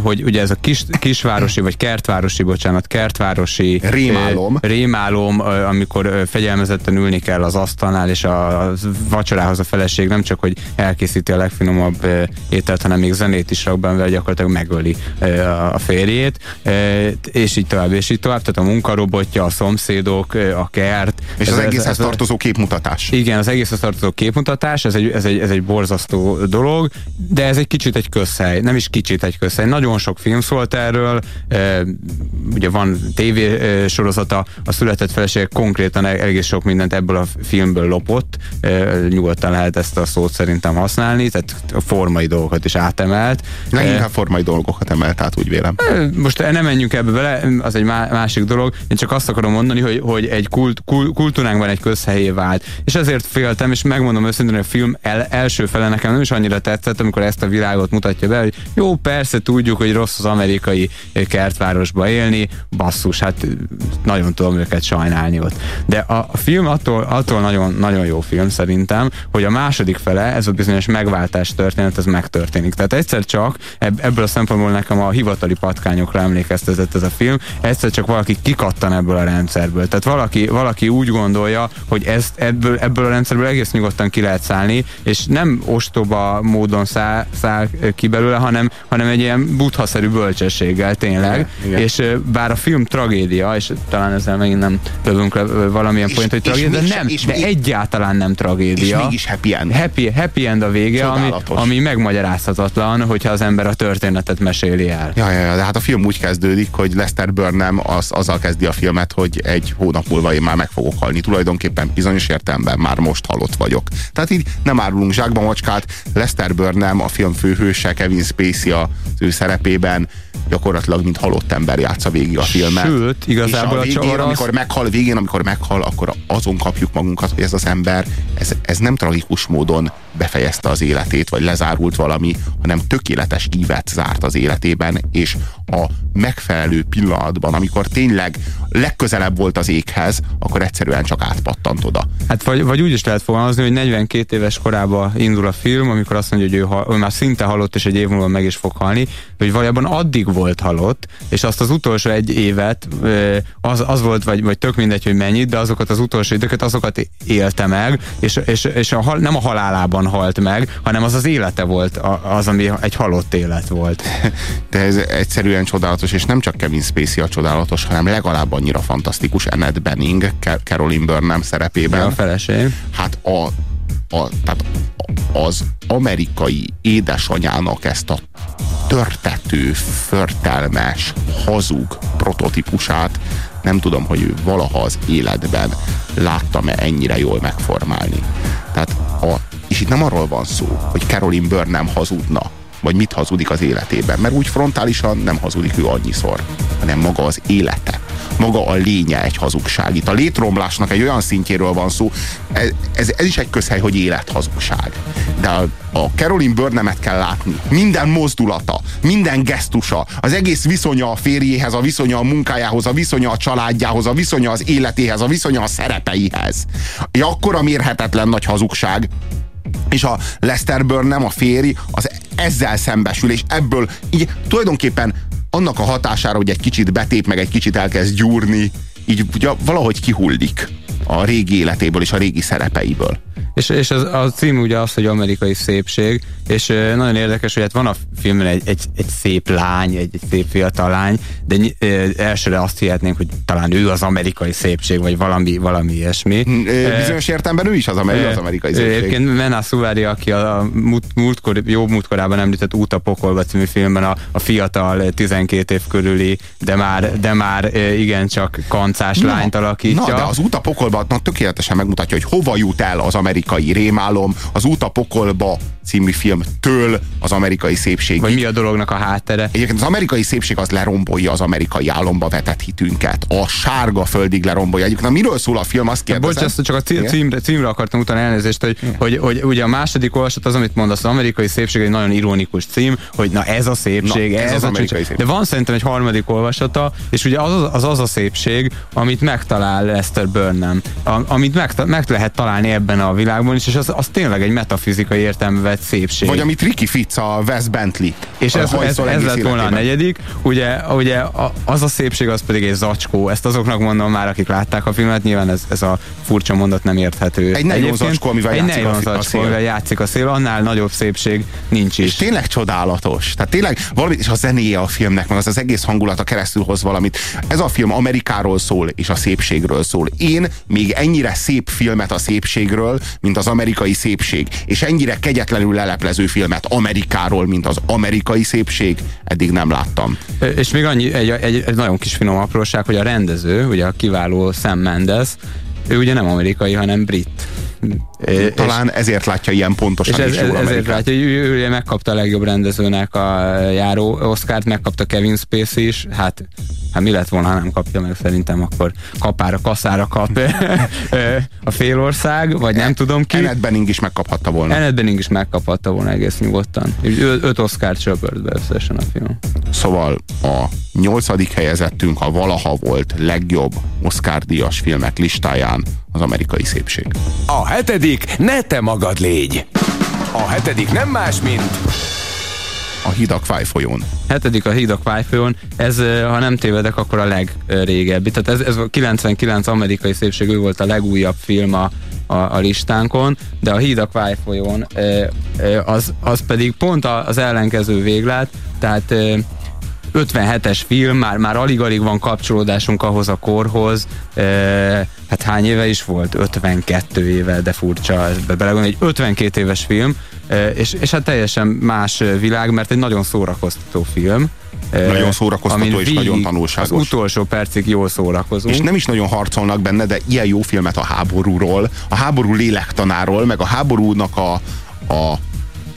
hogy ugye ez a kis, kisvárosi, vagy kertvárosi, bocsánat, kertvárosi rémálom, rémálom amikor fegyelmezetten ülni kell az asztalnál, és a vacsorához a feleség nem csak, hogy elkészíti a legfinomabb ételt, hanem még zenét is rak benne, gyakorlatilag megöli a férjét, és így tovább, és így tovább, tehát a munkarobotja, a szomszédok, a kert. És ez, az egészhez ez, tartozó képmutatás. Igen, az egészhez tartozó képmutatás, ez egy, ez egy, ez egy borzasztó dolog, de ez egy kicsit egy közhely, nem is kicsit egy közhely. Nagyon sok film szólt erről, e, ugye van tévé sorozata, a született feleség konkrétan egész sok mindent ebből a filmből lopott, e, nyugodtan lehet ezt a szót szerintem használni, tehát a formai dolgokat is átemelt. Leginkább formai dolgokat emelt át, úgy vélem. Most nem menjünk ebbe bele, az egy másik dolog, én csak azt akarom mondani, hogy, hogy egy kult, kult, kultúránkban egy közhelyé vált, és ezért féltem, és megmondom őszintén, hogy a film el, első fele nekem nem is annyira tetszett, amikor ezt a világot mutatja be, hogy jó, persze tudjuk, hogy rossz az amerikai kertvárosba élni, basszus, hát nagyon tudom őket sajnálni ott. De a, a film attól, attól nagyon, nagyon jó film szerintem, hogy a második fele, ez a bizonyos megváltás történet, ez megtörténik. Tehát egyszer csak ebből a szempontból nekem a hivatali patkányokra emlékeztetett ez a film, egyszer csak valaki kikattan ebből a rendszerből. Tehát valaki, valaki úgy gondolja, hogy ezt, ebből, ebből a rendszerből egész nyugodtan ki lehet szállni, és nem ostoba módon száll, száll ki belőle, hanem, hanem egy ilyen buthaszerű bölcsességgel tényleg. Igen, és bár a film tragédia, és talán ezzel megint nem lövünk le valamilyen point, hogy tragédia, de nem, de egyáltalán nem tragédia. És mégis happy end. Happy, happy end a vége, ami, ami megmagyarázhatatlan, hogyha az ember a történetet meséli el. Ja, ja, ja, de hát a film úgy kezdődik, hogy Lester Burnham az, azzal kezdi a filmet, hogy egy hónap múlva én már meg fogok halni. Tulajdonképpen bizonyos értelemben már most halott vagyok. Tehát így nem árulunk zsákba macskát. Lester Burnham, a film főhőse, Kevin Spacey az ő szerepében gyakorlatilag mint halott ember játsza végig a filmet. Sőt, igazából és a végén, a amikor meghal, végén, amikor meghal, akkor azon kapjuk magunkat, hogy ez az ember, ez, ez nem tragikus módon befejezte az életét, vagy lezárult valami, hanem tökéletes ívet zárt az életében, és a megfelelő pillanatban, amikor tényleg legközelebb volt az éghez, akkor egyszerűen csak átpattant oda. Hát vagy, vagy úgy is lehet fogalmazni, hogy 42 éves korában indul a film, amikor azt mondja, hogy ő, hal, ő már szinte halott, és egy év múlva meg is fog halni, hogy valójában addig volt halott, és azt az utolsó egy évet, az, az volt, vagy, vagy tök mindegy, hogy mennyit, de azokat az utolsó időket, azokat élte meg, és, és, és a, nem a halálában halt meg, hanem az az élete volt, az, ami egy halott élet volt. De ez egyszerűen csodálatos, és nem csak Kevin Spacey a csodálatos, hanem legalább annyira fantasztikus Annette Benning, Caroline Burnham szerepében. Ja, a feleség. Hát a, a, tehát az amerikai édesanyának ezt a törtető, förtelmes, hazug prototípusát nem tudom, hogy ő valaha az életben láttam-e ennyire jól megformálni. Tehát a, és itt nem arról van szó, hogy Caroline nem hazudna, vagy mit hazudik az életében, mert úgy frontálisan nem hazudik ő annyiszor, hanem maga az élete, maga a lénye egy hazugság. Itt a létromlásnak egy olyan szintjéről van szó, ez, ez, ez is egy közhely, hogy élethazugság. De a, a Caroline Burnhamet kell látni. Minden mozdulata, minden gesztusa, az egész viszonya a férjéhez, a viszonya a munkájához, a viszonya a családjához, a viszonya az életéhez, a viszonya a szerepeihez. Egy akkora mérhetetlen nagy hazugság, és a Lester Burnham, a férj, az ezzel szembesül, és ebből így tulajdonképpen annak a hatására, hogy egy kicsit betép, meg egy kicsit elkezd gyúrni, így ugye valahogy kihullik a régi életéből és a régi szerepeiből. És, és az, a cím ugye az, hogy amerikai szépség, és nagyon érdekes, hogy hát van a filmben egy, egy, egy szép lány, egy, egy szép fiatal lány, de elsőre azt hihetnénk, hogy talán ő az amerikai szépség, vagy valami, valami ilyesmi. E, bizonyos értelemben ő is az, amerikai, az amerikai szépség. Egyébként Mena Suvari, aki a, a múltkor, jó múltkorában említett Út a pokolba című filmben a, a fiatal 12 év körüli, de már, de már igencsak kancás na, lányt alakítja. Na, de az Út a pokolba na, tökéletesen megmutatja, hogy hova jut el az amerikai rémálom, az Út a pokolba című filmtől az amerikai szépség. Vagy mi a dolognak a háttere? Egyébként az amerikai szépség az lerombolja az amerikai álomba vetett hitünket. A sárga földig lerombolja. Egyébként na, miről szól a film, azt kérdezem. Bocs, ezt csak a címre, címre akartam utána elnézést, hogy, hogy, hogy, ugye a második olvasat az, amit mondasz, az amerikai szépség egy nagyon ironikus cím, hogy na ez a szépség, na, ez, ez az a amerikai szépség. De van szerintem egy harmadik olvasata, és ugye az az, az, az a szépség, amit megtalál Lester Burnham, amit meg, meg lehet találni ebben a világban is, és az, az tényleg egy metafizikai értelme vett szépség. Vagy amit Ricky Fitz a Wes Bentley. És ez, ez, ez lett volna a negyedik. Ugye, ugye az a szépség, az pedig egy zacskó. Ezt azoknak mondom már, akik látták a filmet, nyilván ez, ez a furcsa mondat nem érthető. Egy nejlon zacskó, amivel egy játszik, a, zacskó, amivel játszik a szél, annál nagyobb szépség nincs is. És tényleg csodálatos. Tehát tényleg valami, és a zenéje a filmnek, meg az az egész hangulata keresztül hoz valamit. Ez a film Amerikáról szól, és a szépségről szól. Én még ennyire szép filmet a szépségről, mint az amerikai szépség, és ennyire kegyetlenül leleplező filmet Amerikáról, mint az amerikai szépség, eddig nem láttam. És még annyi, egy, egy, egy nagyon kis finom apróság, hogy a rendező, ugye a kiváló Sam Mendes, ő ugye nem amerikai, hanem brit Talán és, ezért látja ilyen pontosan és ez, ez, ezért látja, hogy ő, ő megkapta a legjobb rendezőnek a járó Oscárt, megkapta Kevin Spacey is, hát, hát mi lett volna, ha nem kapja meg, szerintem akkor kapára, kaszára kap a félország, vagy nem tudom ki. Annette Bening is megkaphatta volna. Annette Bening is megkaphatta volna egész nyugodtan. Ö, öt Oscar csöpört be összesen a film. Szóval a nyolcadik helyezettünk a valaha volt legjobb Oscar díjas filmek listáján az amerikai szépség. A hetedik ne te magad légy. A hetedik nem más, mint a Hidak folyón. Hetedik a Hidak folyón, ez, ha nem tévedek, akkor a legrégebbi. Tehát ez, ez a 99 amerikai szépség, ő volt a legújabb film a, a, a listánkon, de a Hidak folyón az, az pedig pont az ellenkező véglát, tehát 57-es film, már, már alig-alig van kapcsolódásunk ahhoz a korhoz, e, hát hány éve is volt? 52 éve, de furcsa belegondolni, egy 52 éves film, e, és, és hát teljesen más világ, mert egy nagyon szórakoztató film. Nagyon szórakoztató és nagyon tanulságos. Az utolsó percig jól szórakozunk. És nem is nagyon harcolnak benne, de ilyen jó filmet a háborúról, a háború lélektanáról, meg a háborúnak a, a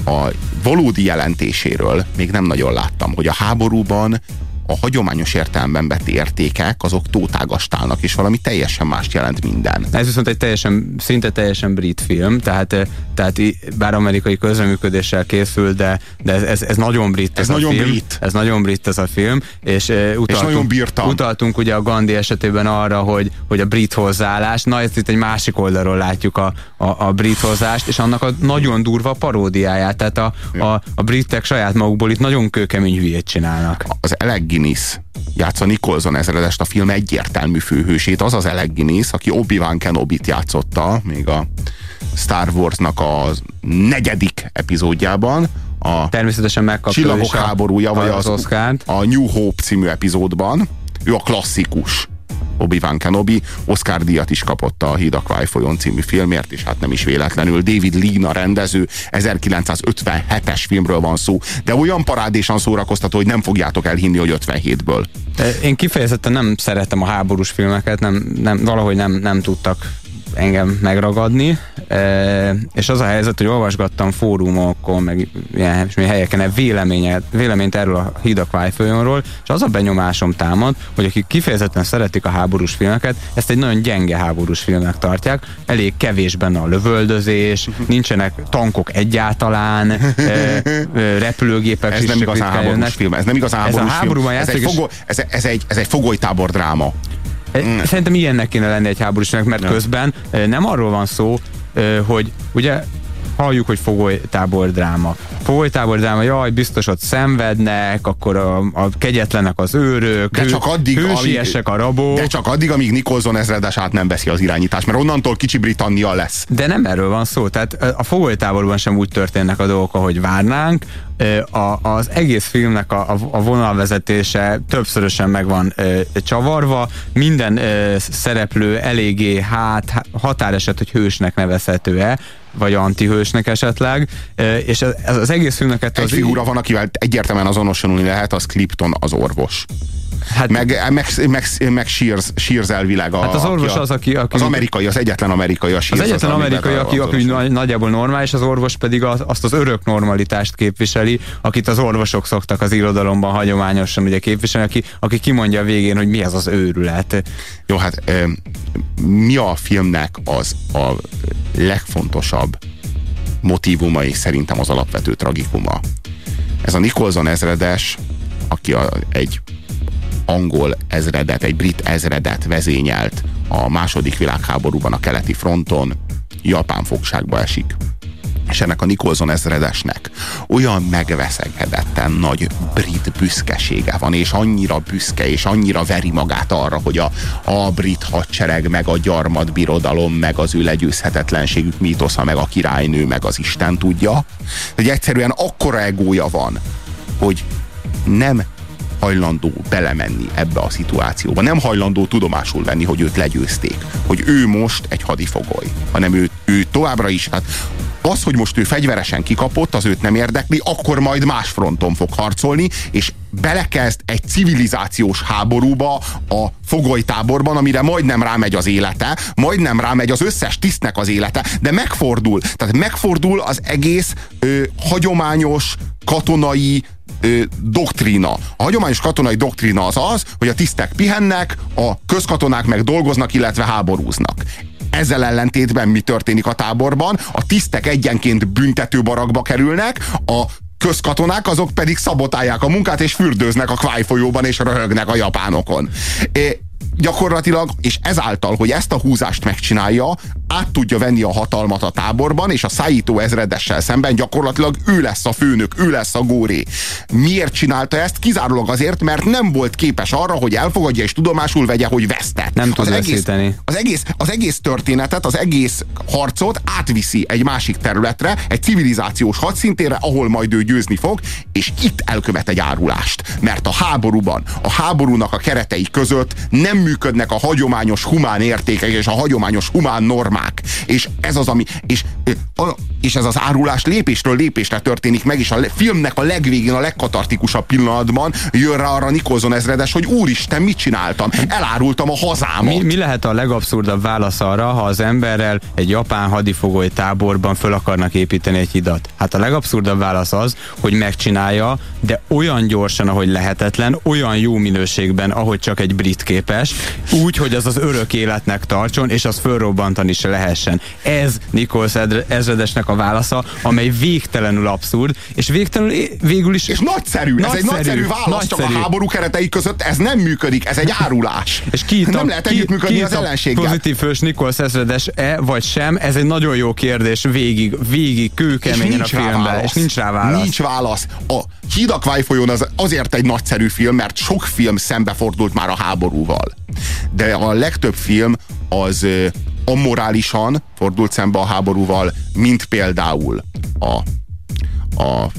a valódi jelentéséről még nem nagyon láttam, hogy a háborúban a hagyományos értelemben vett értékek, azok tótágastálnak, és valami teljesen mást jelent minden. Ez viszont egy teljesen, szinte teljesen brit film, tehát, eh, tehát bár amerikai közreműködéssel készül, de, de ez, ez, ez nagyon brit ez, ez a nagyon film. Brit. Ez nagyon brit ez a film, és, uh, utaltunk, és nagyon bírtam. utaltunk ugye a Gandhi esetében arra, hogy, hogy a brit hozzáállás, na ezt itt egy másik oldalról látjuk a, a, a brit hozzást, és annak a nagyon durva paródiáját, tehát a, a, a britek saját magukból itt nagyon kőkemény hülyét csinálnak. Az eleggi Guinness. Játsza Nicholson ezredest a film egyértelmű főhősét, az az Alec Guinness, aki Obi-Wan Kenobi-t játszotta, még a Star Wars-nak a negyedik epizódjában, a Természetesen megkapta Csillagok háborúja, vagy az, az a New Hope című epizódban. Ő a klasszikus Obi-Wan Kenobi Oscar díjat is kapott a Híd folyón című filmért, és hát nem is véletlenül. David Lean a rendező, 1957-es filmről van szó, de olyan parádésan szórakoztató, hogy nem fogjátok elhinni, hogy 57-ből. Én kifejezetten nem szeretem a háborús filmeket, nem, nem, valahogy nem, nem tudtak engem megragadni, e, és az a helyzet, hogy olvasgattam fórumokon, meg ilyen, helyeken véleményet, véleményt erről a Hidak folyónról, és az a benyomásom támad, hogy akik kifejezetten szeretik a háborús filmeket, ezt egy nagyon gyenge háborús filmnek tartják, elég kevés benne a lövöldözés, nincsenek tankok egyáltalán, e, e, repülőgépek ez is nem igazán háborús film, ez nem igazán háborús ez a film, ez egy, fogo, ez, ez, egy, ez egy fogolytábor dráma. Szerintem ilyennek kéne lenni egy háborúsnak, mert ja. közben nem arról van szó, hogy ugye halljuk, hogy fogolytábor dráma. Fogolytábor dráma, jaj, biztos ott szenvednek, akkor a, a kegyetlenek az őrök, de csak addig, hősiesek a rabok. De csak addig, amíg Nicholson ezredes át nem veszi az irányítást, mert onnantól kicsi Britannia lesz. De nem erről van szó, tehát a fogolytáborban sem úgy történnek a dolgok, ahogy várnánk, a, az egész filmnek a, a vonalvezetése többszörösen meg van e, csavarva, minden e, szereplő eléggé hát határeset, hogy hősnek nevezhető-e, vagy antihősnek esetleg, és ez az egész filmnek ettől Egy az figura van, akivel egyértelműen azonosulni lehet, az Clipton az orvos. Hát, meg, meg, meg, meg Shears, Shears elvileg a, hát az orvos aki az, aki, aki... Az amerikai, az egyetlen amerikai a Shears. Az egyetlen az, amerikai, aki, aki nagyjából normális, az orvos pedig az, azt az örök normalitást képviseli, akit az orvosok szoktak az irodalomban hagyományosan ugye képviselni, aki, aki kimondja a végén, hogy mi ez az őrület. Jó, hát mi a filmnek az a legfontosabb motivuma és szerintem az alapvető tragikuma. Ez a Nicholson ezredes, aki a, egy angol ezredet, egy brit ezredet vezényelt a második világháborúban a keleti fronton, Japán fogságba esik és ennek a Nicholson ezredesnek olyan megveszegedetten nagy brit büszkesége van, és annyira büszke, és annyira veri magát arra, hogy a, a brit hadsereg, meg a gyarmat birodalom, meg az ő legyőzhetetlenségük mítosza, meg a királynő, meg az Isten tudja, hogy egyszerűen akkora egója van, hogy nem hajlandó belemenni ebbe a szituációba. Nem hajlandó tudomásul venni, hogy őt legyőzték. Hogy ő most egy hadifogoly. Hanem ő, ő továbbra is, hát az, hogy most ő fegyveresen kikapott, az őt nem érdekli, akkor majd más fronton fog harcolni, és belekezd egy civilizációs háborúba a fogolytáborban, amire majdnem rámegy az élete, majdnem rámegy az összes tisztnek az élete, de megfordul. Tehát megfordul az egész ö, hagyományos katonai ö, doktrína. A hagyományos katonai doktrína az az, hogy a tisztek pihennek, a közkatonák meg dolgoznak, illetve háborúznak. Ezzel ellentétben mi történik a táborban? A tisztek egyenként büntetőbarakba kerülnek, a közkatonák azok pedig szabotálják a munkát, és fürdőznek a Kváj folyóban, és röhögnek a japánokon. É, gyakorlatilag, és ezáltal, hogy ezt a húzást megcsinálja, át tudja venni a hatalmat a táborban, és a szállító ezredessel szemben gyakorlatilag ő lesz a főnök, ő lesz a góré. Miért csinálta ezt? Kizárólag azért, mert nem volt képes arra, hogy elfogadja és tudomásul vegye, hogy vesztett. Nem tud az egész, az, egész, az egész történetet, az egész harcot átviszi egy másik területre, egy civilizációs hadszintére, ahol majd ő győzni fog, és itt elkövet egy árulást. Mert a háborúban, a háborúnak a keretei között nem működnek a hagyományos humán értékek és a hagyományos humán normák. És ez az, ami, és, és ez az árulás lépésről lépésre történik meg, és a filmnek a legvégén, a legkatartikusabb pillanatban jön rá arra Nikolson ezredes, hogy úristen, mit csináltam? Elárultam a hazámat. Mi, mi lehet a legabszurdabb válasz arra, ha az emberrel egy japán hadifogoly táborban föl akarnak építeni egy hidat? Hát a legabszurdabb válasz az, hogy megcsinálja, de olyan gyorsan, ahogy lehetetlen, olyan jó minőségben, ahogy csak egy brit képes, úgy, hogy az az örök életnek tartson, és az fölrobbantani se lehessen. Ez Nichols ezredesnek a válasza, amely végtelenül abszurd, és végtelenül végül is... És nagyszerű, nagyszerű ez egy nagyszerű válasz, nagyszerű. csak a háború keretei között ez nem működik, ez egy árulás. És ki nem lehet együttműködni ki, az ellenséggel. Pozitív fős Nichols ezredes-e, vagy sem, ez egy nagyon jó kérdés, végig, végig kőkeményen a filmben, és nincs rá válasz. Nincs válasz. A a folyón az azért egy nagyszerű film, mert sok film szembefordult már a háborúval. De a legtöbb film az ammorálisan fordult szembe a háborúval, mint például a a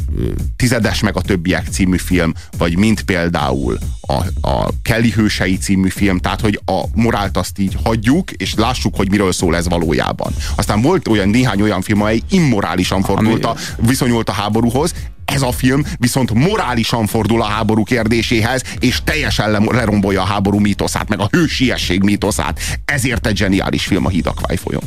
Tizedes meg a többiek című film, vagy mint például a, a Kelly hősei című film, tehát hogy a morált azt így hagyjuk, és lássuk, hogy miről szól ez valójában. Aztán volt olyan néhány olyan film, amely immorálisan fordult a, viszonyult a háborúhoz, ez a film viszont morálisan fordul a háború kérdéséhez, és teljesen lerombolja a háború mítoszát, meg a hősiesség mítoszát. Ezért egy zseniális film a Hídakvály folyón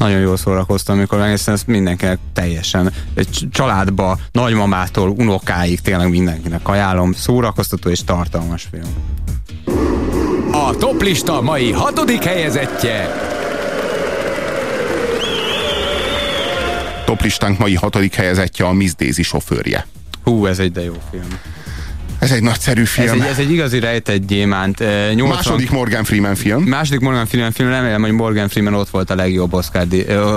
nagyon jól szórakoztam, amikor megnéztem ezt mindenkinek teljesen egy családba, nagymamától, unokáig tényleg mindenkinek ajánlom. Szórakoztató és tartalmas film. A toplista mai hatodik helyezettje toplistánk mai hatodik helyezettje a Miss Daisy sofőrje. Hú, ez egy de jó film. Ez egy nagyszerű film. Ez egy, ez egy igazi rejtett gyémánt. 80... Második Morgan Freeman film. Második Morgan Freeman film, remélem, hogy Morgan Freeman ott volt a legjobb Oscar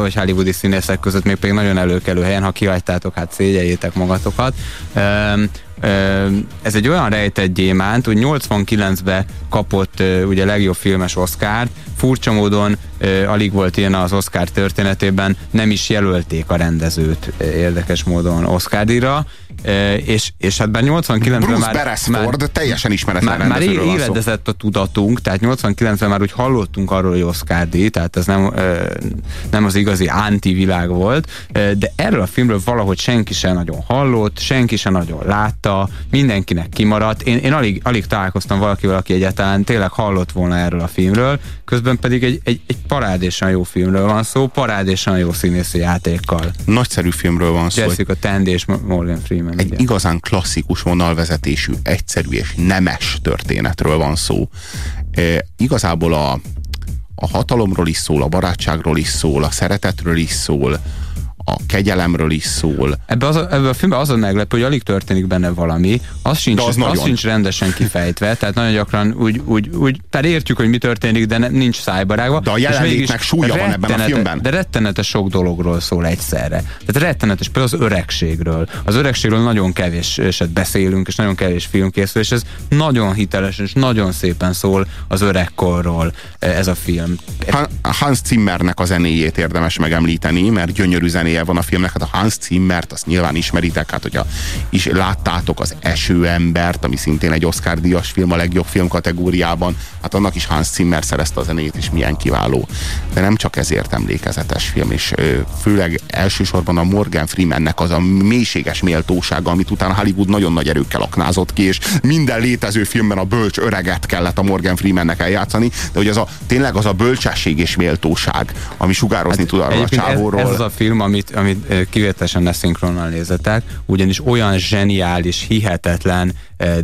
vagy Hollywoodi színészek között, még pedig nagyon előkelő helyen, ha kihagytátok, hát szégyeljétek magatokat. Ez egy olyan rejtett gyémánt, hogy 89-ben kapott ugye legjobb filmes Oscar-t, furcsa módon alig volt ilyen az Oscar történetében, nem is jelölték a rendezőt érdekes módon Oscar-dira, és, és hát bár 89-ben Bruce már... Beresford már, teljesen ismeretlen Már, már éledezett a tudatunk, tehát 89-ben már úgy hallottunk arról, hogy Oscar díj, tehát ez nem, nem az igazi anti-világ volt, de erről a filmről valahogy senki sem nagyon hallott, senki sem nagyon látta, mindenkinek kimaradt. Én, én alig, alig találkoztam valakivel, aki egyáltalán tényleg hallott volna erről a filmről, közben pedig egy, egy, egy parádésan jó filmről van szó, parádésan jó színészi játékkal. Nagyszerű filmről van szó. Jessica Tandy és Morgan Freeman. Egy ugye? igazán klasszikus vonalvezetésű, egyszerű és nemes történetről van szó. E, igazából a, a hatalomról is szól, a barátságról is szól, a szeretetről is szól, a kegyelemről is szól. Ebbe, az, ebbe a filmben az a meglepő, hogy alig történik benne valami, az sincs, az, az sincs rendesen kifejtve, tehát nagyon gyakran úgy, úgy, úgy tehát értjük, hogy mi történik, de ne, nincs szájbarágva. De a jelenlétnek súlya van ebben a filmben. De rettenetes sok dologról szól egyszerre. Tehát rettenetes, például az öregségről. Az öregségről nagyon kevés eset beszélünk, és nagyon kevés film készül, és ez nagyon hiteles, és nagyon szépen szól az öregkorról ez a film. Hans Zimmernek a zenéjét érdemes megemlíteni, mert gyönyörű zené zenéje van a filmnek, hát a Hans Zimmert, azt nyilván ismeritek, hát hogyha is láttátok az Esőembert, ami szintén egy Oscar díjas film a legjobb film kategóriában, hát annak is Hans Zimmer szerezte a zenét, és milyen kiváló. De nem csak ezért emlékezetes film, és főleg elsősorban a Morgan Freemannek az a mélységes méltósága, amit utána Hollywood nagyon nagy erőkkel aknázott ki, és minden létező filmben a bölcs öreget kellett a Morgan Freemannek eljátszani, de hogy az a, tényleg az a bölcsesség és méltóság, ami sugározni hát, tud arról a csávóról. Ez, az a film, amit, amit kivételesen leszinkronnal nézetek, ugyanis olyan zseniális, hihetetlen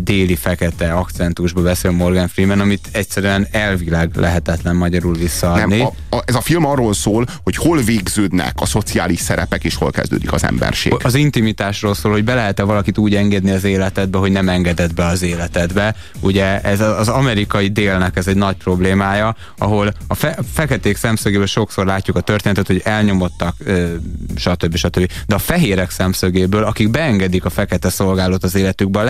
déli fekete akcentusba beszél Morgan Freeman, amit egyszerűen elvileg lehetetlen magyarul visszaadni. Nem, a, a, ez a film arról szól, hogy hol végződnek a szociális szerepek, és hol kezdődik az emberség. Az intimitásról szól, hogy be lehet-e valakit úgy engedni az életedbe, hogy nem engedett be az életedbe. Ugye ez az amerikai délnek ez egy nagy problémája, ahol a fe feketék szemszögéből sokszor látjuk a történetet, hogy elnyomottak, stb. stb. De a fehérek szemszögéből, akik beengedik a fekete szolgálót az életükbe a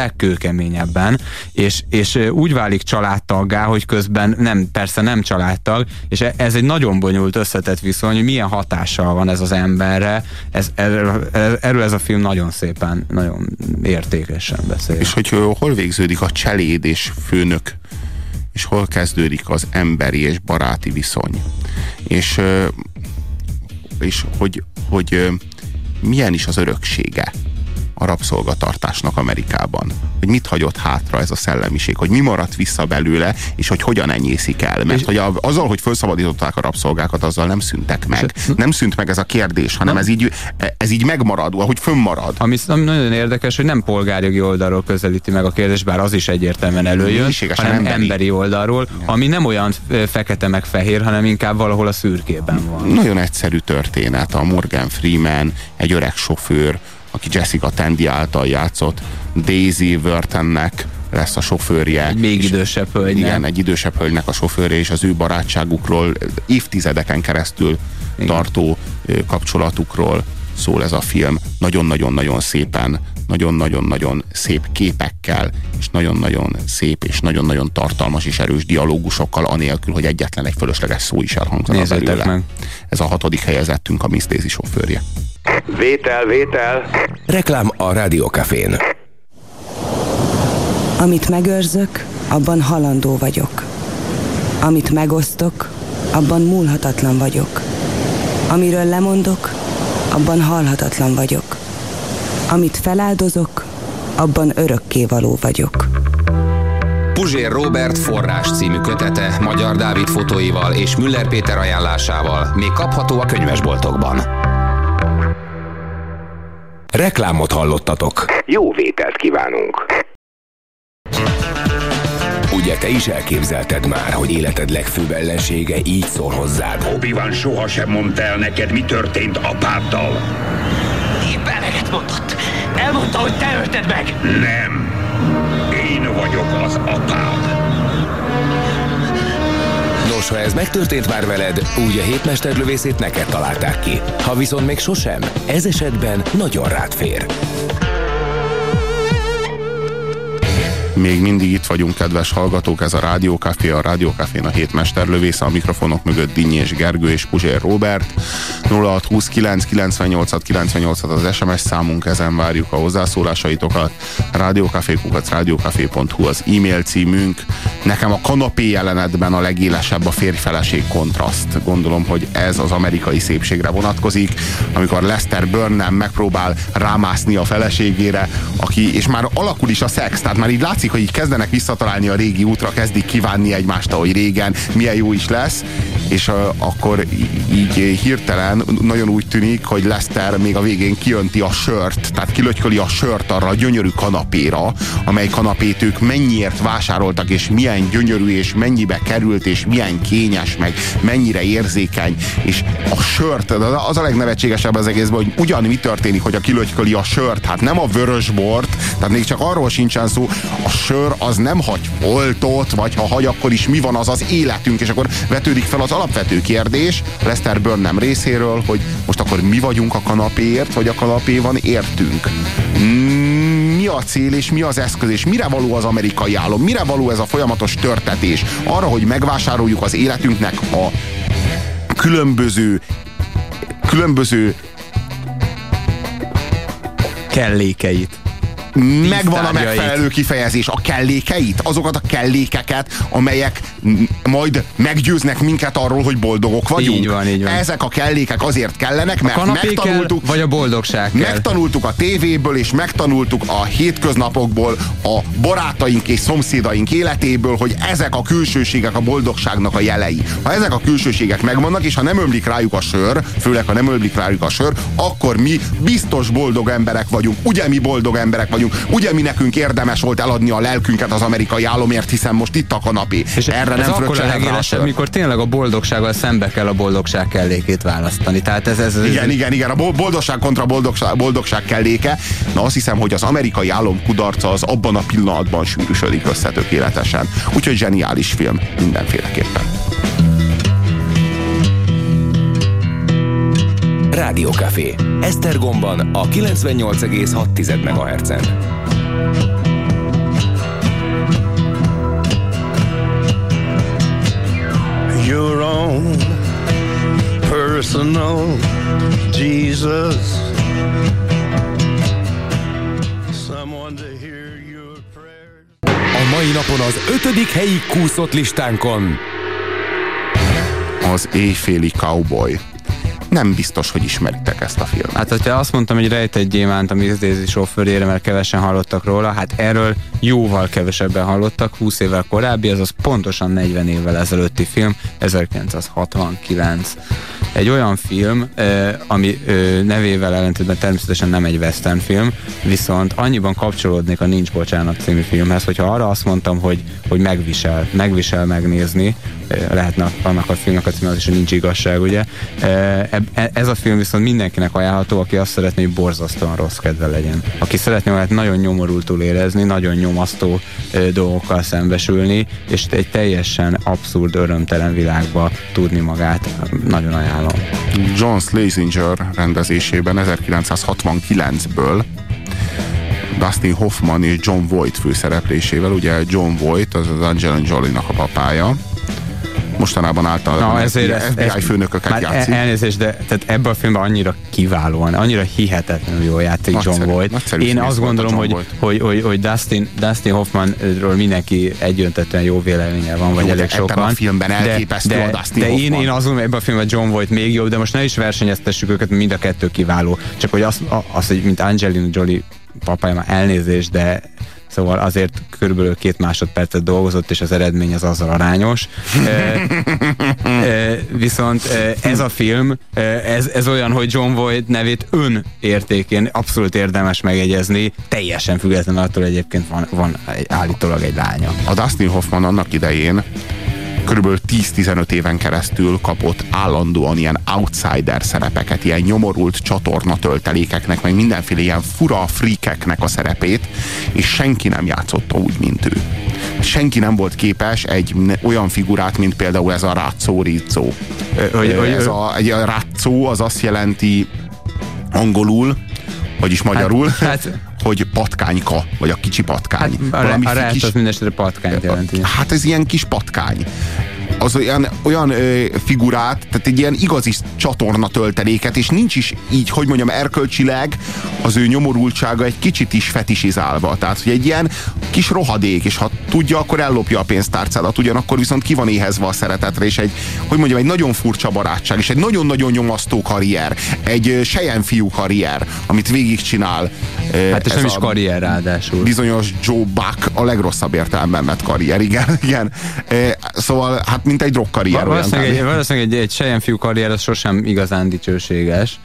legkőkeményebben, és, és úgy válik családtaggá, hogy közben nem, persze nem családtag, és e, ez egy nagyon bonyolult összetett viszony, hogy milyen hatással van ez az emberre, ez, erről, erről ez a film nagyon szépen, nagyon értékesen beszél. És hogy hol végződik a cseléd és főnök és hol kezdődik az emberi és baráti viszony. És, és hogy, hogy milyen is az öröksége a rabszolgatartásnak Amerikában. Hogy mit hagyott hátra ez a szellemiség, hogy mi maradt vissza belőle, és hogy hogyan enyészik el. Mert hogy a, azzal, hogy felszabadították a rabszolgákat, azzal nem szüntek meg. Nem szűnt meg ez a kérdés, hanem ez így, ez így megmarad, ahogy fönnmarad. Ami, ami nagyon érdekes, hogy nem polgárjogi oldalról közelíti meg a kérdés, bár az is egyértelműen előjön, hanem emberi. emberi oldalról, ami nem olyan fekete meg fehér, hanem inkább valahol a szürkében van. Nagyon egyszerű történet. A Morgan Freeman, egy öreg sofőr, aki Jessica Tandy által játszott, Daisy Burtonnek lesz a sofőrje. Egy még idősebb hölgynek. Igen, egy idősebb hölgynek a sofőrje, és az ő barátságukról évtizedeken keresztül igen. tartó kapcsolatukról szól ez a film. Nagyon-nagyon-nagyon szépen, nagyon-nagyon-nagyon szép képekkel, és nagyon-nagyon szép, és nagyon-nagyon tartalmas és erős dialógusokkal, anélkül, hogy egyetlen egy fölösleges szó is elhangzana belőle. Meg. Ez a hatodik helyezettünk a Miss Daisy sofőrje. Vétel, vétel. Reklám a Rádiókafén. Amit megőrzök, abban halandó vagyok. Amit megosztok, abban múlhatatlan vagyok. Amiről lemondok, abban halhatatlan vagyok. Amit feláldozok, abban örökké való vagyok. Puzsér Robert forrás című kötete Magyar Dávid fotóival és Müller Péter ajánlásával még kapható a könyvesboltokban. Reklámot hallottatok. Jó vételt kívánunk. Ugye te is elképzelted már, hogy életed legfőbb ellensége így szól hozzád? Obi-Wan sohasem mondta el neked, mi történt apáddal. Eleget mondott. Elmondta, hogy te ölted meg. Nem. Én vagyok az apád. Nos, ha ez megtörtént már veled, úgy a hétmesterlövészét neked találták ki. Ha viszont még sosem, ez esetben nagyon rád fér. Még mindig itt vagyunk, kedves hallgatók, ez a Rádiókafé, a Rádiókafén a hétmester lövésze, a mikrofonok mögött Dinnyi és Gergő és Puzsér Robert. 0629 98 98 az SMS számunk, ezen várjuk a hozzászólásaitokat. Rádiókafékukat, rádiókafé.hu az e-mail címünk. Nekem a kanapé jelenetben a legélesebb a férjfeleség kontraszt. Gondolom, hogy ez az amerikai szépségre vonatkozik, amikor Lester Burnham megpróbál rámászni a feleségére, aki, és már alakul is a szex, tehát már így látszik, látszik, hogy így kezdenek visszatalálni a régi útra, kezdik kívánni egymást, ahogy régen, milyen jó is lesz, és uh, akkor így hirtelen nagyon úgy tűnik, hogy Lester még a végén kijönti a sört, tehát kilötyköli a sört arra a gyönyörű kanapéra, amely kanapét ők mennyiért vásároltak, és milyen gyönyörű, és mennyibe került, és milyen kényes, meg mennyire érzékeny, és a sört, az a legnevetségesebb az egészben, hogy ugyan mi történik, hogy a kilötyköli a sört, hát nem a vörösbort, tehát még csak arról sincsen szó, a sör az nem hagy foltot, vagy ha hagy, akkor is mi van az az életünk, és akkor vetődik fel az alapvető kérdés Lester Burnham részéről, hogy most akkor mi vagyunk a kanapéért, vagy a kanapé van értünk. Mm, mi a cél, és mi az eszköz, és mire való az amerikai álom, mire való ez a folyamatos törtetés? Arra, hogy megvásároljuk az életünknek a különböző különböző kellékeit. Megvan a megfelelő kifejezés, a kellékeit, azokat a kellékeket, amelyek majd meggyőznek minket arról, hogy boldogok vagyunk. Így van, így van. Ezek a kellékek azért kellenek, A mert kell, megtanultuk, vagy a boldogság kell? Megtanultuk a tévéből, és megtanultuk a hétköznapokból, a barátaink és szomszédaink életéből, hogy ezek a külsőségek a boldogságnak a jelei. Ha ezek a külsőségek megvannak, és ha nem ömlik rájuk a sör, főleg ha nem ömlik rájuk a sör, akkor mi biztos boldog emberek vagyunk. Ugye mi boldog emberek vagyunk. Ugye mi nekünk érdemes volt eladni a lelkünket az amerikai álomért, hiszen most itt a kanapé. És Erre ez nem akkor a legélesebb, mikor tényleg a boldogsággal szembe kell a boldogság kellékét választani. Tehát ez, ez, ez Igen, igen, igen, a bo- boldogság kontra boldogság, boldogság kelléke. Na azt hiszem, hogy az amerikai álom kudarca az abban a pillanatban sűrűsödik össze tökéletesen. Úgyhogy zseniális film mindenféleképpen. Rádiókafé. Esztergomban a 98,6 MHz-en. your own personal Jesus. A mai napon az ötödik helyi kúszott listánkon. Az éjféli cowboy. Nem biztos, hogy ismeritek ezt a filmet. Hát, hogyha azt mondtam, hogy rejtett gyémánt a Miss Daisy sofőrére, mert kevesen hallottak róla, hát erről jóval kevesebben hallottak, 20 évvel korábbi, azaz pontosan 40 évvel ezelőtti film, 1969. Egy olyan film, ami nevével ellentétben természetesen nem egy western film, viszont annyiban kapcsolódnék a Nincs Bocsánat című filmhez, hogyha arra azt mondtam, hogy, hogy megvisel, megvisel megnézni, eh, lehetne annak a filmnek a címe az is, hogy nincs igazság, ugye? E- Ez a film viszont mindenkinek ajánlható, aki azt szeretné, hogy borzasztóan rossz kedve legyen. Aki szeretné magát nagyon nyomorultul érezni, nagyon nyomasztó dolgokkal szembesülni, és egy teljesen abszurd, örömtelen világba tudni magát. Nagyon ajánlom. John Schlesinger rendezésében 1969-ből Dustin Hoffman és John Voight főszereplésével, ugye John Voight az az Angelina Jolie-nak a papája, mostanában általában Na, ezért FBI, FBI főnököket már játszik. el- Elnézést, de tehát ebben a filmben annyira kiválóan, annyira hihetetlenül jól játszik Nagyszerű, John nagyszerű Én azt volt gondolom, hogy, hogy, hogy, hogy Dustin, Dustin Hoffmanról mindenki egyöntetően jó véleménye van, vagy Jó, elég sokan. a filmben elképesztő de, a Dustin de én, Hoffman. én azt gondolom, ebben a filmben John Voight még jobb, de most ne is versenyeztessük őket, mind a kettő kiváló. Csak hogy azt, a- azt hogy mint Angelina Jolie papája már elnézést, de Szóval azért körülbelül két másodpercet dolgozott, és az eredmény az azzal arányos. Viszont ez a film, ez, ez olyan, hogy John Voight nevét ön értékén abszolút érdemes megjegyezni, teljesen függetlenül attól egyébként van, van állítólag egy lánya. A Dustin Hoffman annak idején körülbelül 10-15 éven keresztül kapott állandóan ilyen outsider szerepeket, ilyen nyomorult csatorna töltelékeknek, meg mindenféle ilyen fura frikeknek a szerepét, és senki nem játszotta úgy, mint ő. Senki nem volt képes egy olyan figurát, mint például ez a Razzo Rizzo. ez a, egy a Razzo az azt jelenti angolul, vagyis magyarul, Hát- hát- hogy patkányka, vagy a kicsi patkány. A, Valami a rát kis- az mindesetre patkányt jelenti. Hát ez ilyen kis patkány. Az olyan, olyan ö, figurát, tehát egy ilyen igazi csatorna tölteléket, és nincs is így, hogy mondjam, erkölcsileg az ő nyomorultsága egy kicsit is fetisizálva. Tehát, hogy egy ilyen kis rohadék, és ha tudja, akkor ellopja a pénztárcádat, ugyanakkor viszont ki van éhezve a szeretetre, és egy, hogy mondjam, egy nagyon furcsa barátság, és egy nagyon-nagyon nyomasztó karrier, egy ö, sejenfiú karrier, amit végigcsinál. Hát és ez nem is karrier ráadásul. bizonyos Joe Buck a legrosszabb értelemben vett karrier, igen, igen. Szóval, hát mint egy rockkarrier. Valószínűleg, egy, valószínűleg egy, egy sejemfiú karrier az sosem igazán dicsőséges,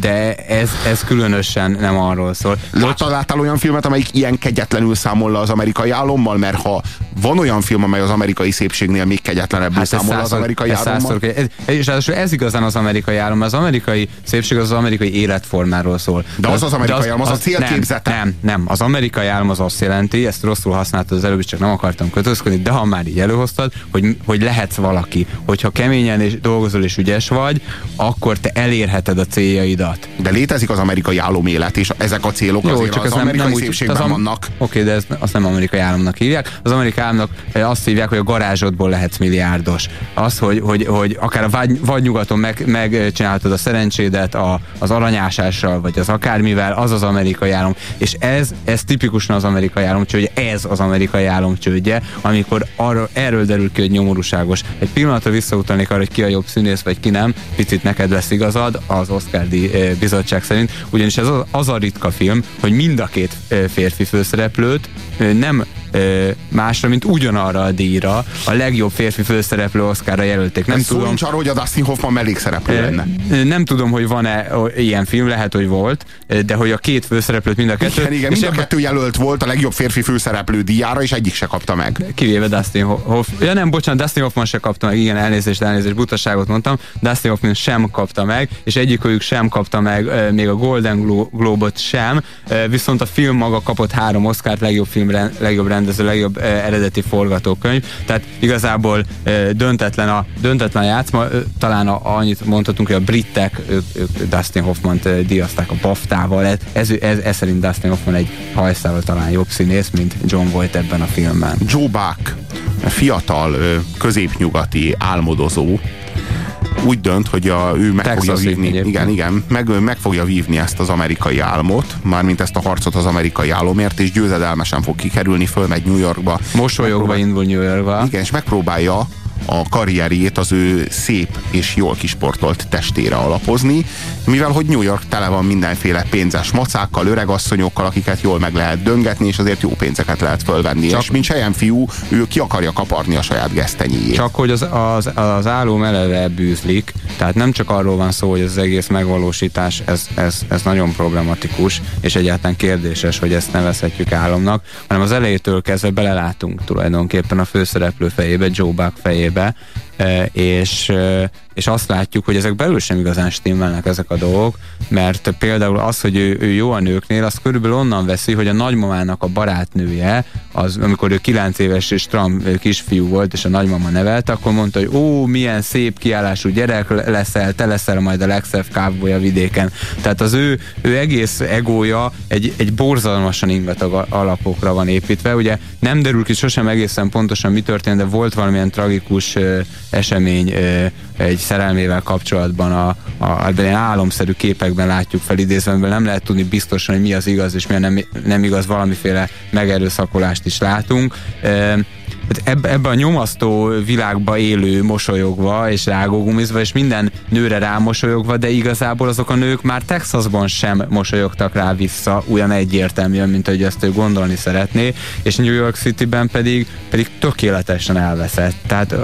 de ez, ez különösen nem arról szól. Láttál, láttál olyan filmet, amelyik ilyen kegyetlenül számol le az amerikai álommal? Mert ha van olyan film, amely az amerikai szépségnél még kegyetlenebbül Hát számol le az százszor- amerikai álommal, százszor- ez, és ráadásul ez igazán az amerikai álom. Az amerikai szépség az az amerikai életformáról szól. De az az amerikai álom, az a célképzete. Nem, nem, nem. Az amerikai álom az azt jelenti, ezt rosszul használtad az előbb, is, csak nem akartam kötözködni, de ha már így előhoztad, hogy, hogy lehetsz valaki. Hogyha keményen és dolgozol és ügyes vagy, akkor te elérheted a céljaidat. de létezik az amerikai álomélet, és ezek a célok azért az ez amerikai szépségben az am- vannak. Oké, de ez azt nem amerikai államnak hívják. Az amerikai államnak azt hívják, hogy a garázsodból lehetsz milliárdos. Az, hogy, hogy, hogy akár a vagy, vagy nyugaton meg, megcsináltad a szerencsédet a, az aranyásással, vagy az akármivel, az az amerikai állam. És ez, ez tipikusan az amerikai állam csődje, ez az amerikai állam csődje, amikor arra, erről derül ki, hogy nyomorúságos. Egy pillanatra visszautalnék arra, hogy ki a jobb színész, vagy ki nem, picit neked lesz igazad, az Oscar bizottság szerint, ugyanis ez az, a ritka film, hogy mind a két férfi főszereplőt nem másra, mint ugyanarra a díjra a legjobb férfi főszereplő Oscarra jelölték. Nem Ez tudom. nincs arra, hogy a Dustin Hoffman mellékszereplő lenne. Nem tudom, hogy van-e ilyen film, lehet, hogy volt, de hogy a két főszereplőt mind a kettő. Igen, igen, mind a kettő jelölt volt a legjobb férfi főszereplő díjára, és egyik se kapta meg. Kivéve Dustin Hoffman. Ja nem, bocsánat, Dustin Hoffman se kapta meg, igen, elnézést, elnézést, butaságot mondtam. Dustin Hoffman sem kapta meg, és egyikőjük sem kapta meg még a Golden Globe-ot sem, viszont a film maga kapott három Oscárt, legjobb film, legjobb rendező, legjobb eh, eredeti forgatókönyv, tehát igazából döntetlen a, döntetlen a játszma, talán a, annyit mondhatunk, hogy a britek, ők, ők Dustin Hoffman-t díjazták a BAFTA-val, ez, ez, ez, ez szerint Dustin Hoffman egy hajszával talán jobb színész, mint John Voight ebben a filmben. Joe Buck, fiatal, középnyugati álmodozó, úgy dönt, hogy a, ő meg Texas fogja vívni, igen, igen, meg, meg fogja vívni ezt az amerikai álmot, mármint ezt a harcot az amerikai álomért, és győzedelmesen fog kikerülni, fölmegy New Yorkba. Mosolyogva indul New Yorkba. Igen, és megpróbálja a karrierjét az ő szép és jól kisportolt testére alapozni, mivel hogy New York tele van mindenféle pénzes macákkal, öregasszonyokkal, akiket jól meg lehet döngetni, és azért jó pénzeket lehet fölvenni. Csak, és mint sejen fiú, ő ki akarja kaparni a saját gesztenyéjét. Csak hogy az, az, az álom eleve bűzlik, tehát nem csak arról van szó, hogy az egész megvalósítás, ez, ez, ez nagyon problematikus, és egyáltalán kérdéses, hogy ezt nevezhetjük álomnak, hanem az elejétől kezdve belelátunk tulajdonképpen a főszereplő fejébe, Joe Buck fejébe, be, és, és azt látjuk, hogy ezek belül sem igazán stimmelnek ezek a dolgok, mert például az, hogy ő, ő jó a nőknél, azt körülbelül onnan veszi, hogy a nagymamának a barátnője, az, amikor ő 9 éves és Trump kisfiú volt, és a nagymama nevelte, akkor mondta, hogy ó, milyen szép kiállású gyerek leszel, te leszel majd a legszebb kávboly a vidéken. Tehát az ő, ő egész egója egy, egy borzalmasan ingatag alapokra van építve. Ugye nem derül ki sosem egészen pontosan mi történt, de volt valamilyen tragikus esemény egy szerelmével kapcsolatban a, a, a ilyen álomszerű képekben látjuk felidézve, nem lehet tudni biztosan, hogy mi az igaz és mi nem, nem igaz, valamiféle megerőszakolást is látunk ebbe, ebbe a nyomasztó világba élő mosolyogva és rágógumizva, és minden nőre rámosolyogva, de igazából azok a nők már Texasban sem mosolyogtak rá vissza olyan egyértelműen, mint ahogy ezt ő gondolni szeretné, és New York City-ben pedig, pedig tökéletesen elveszett. Tehát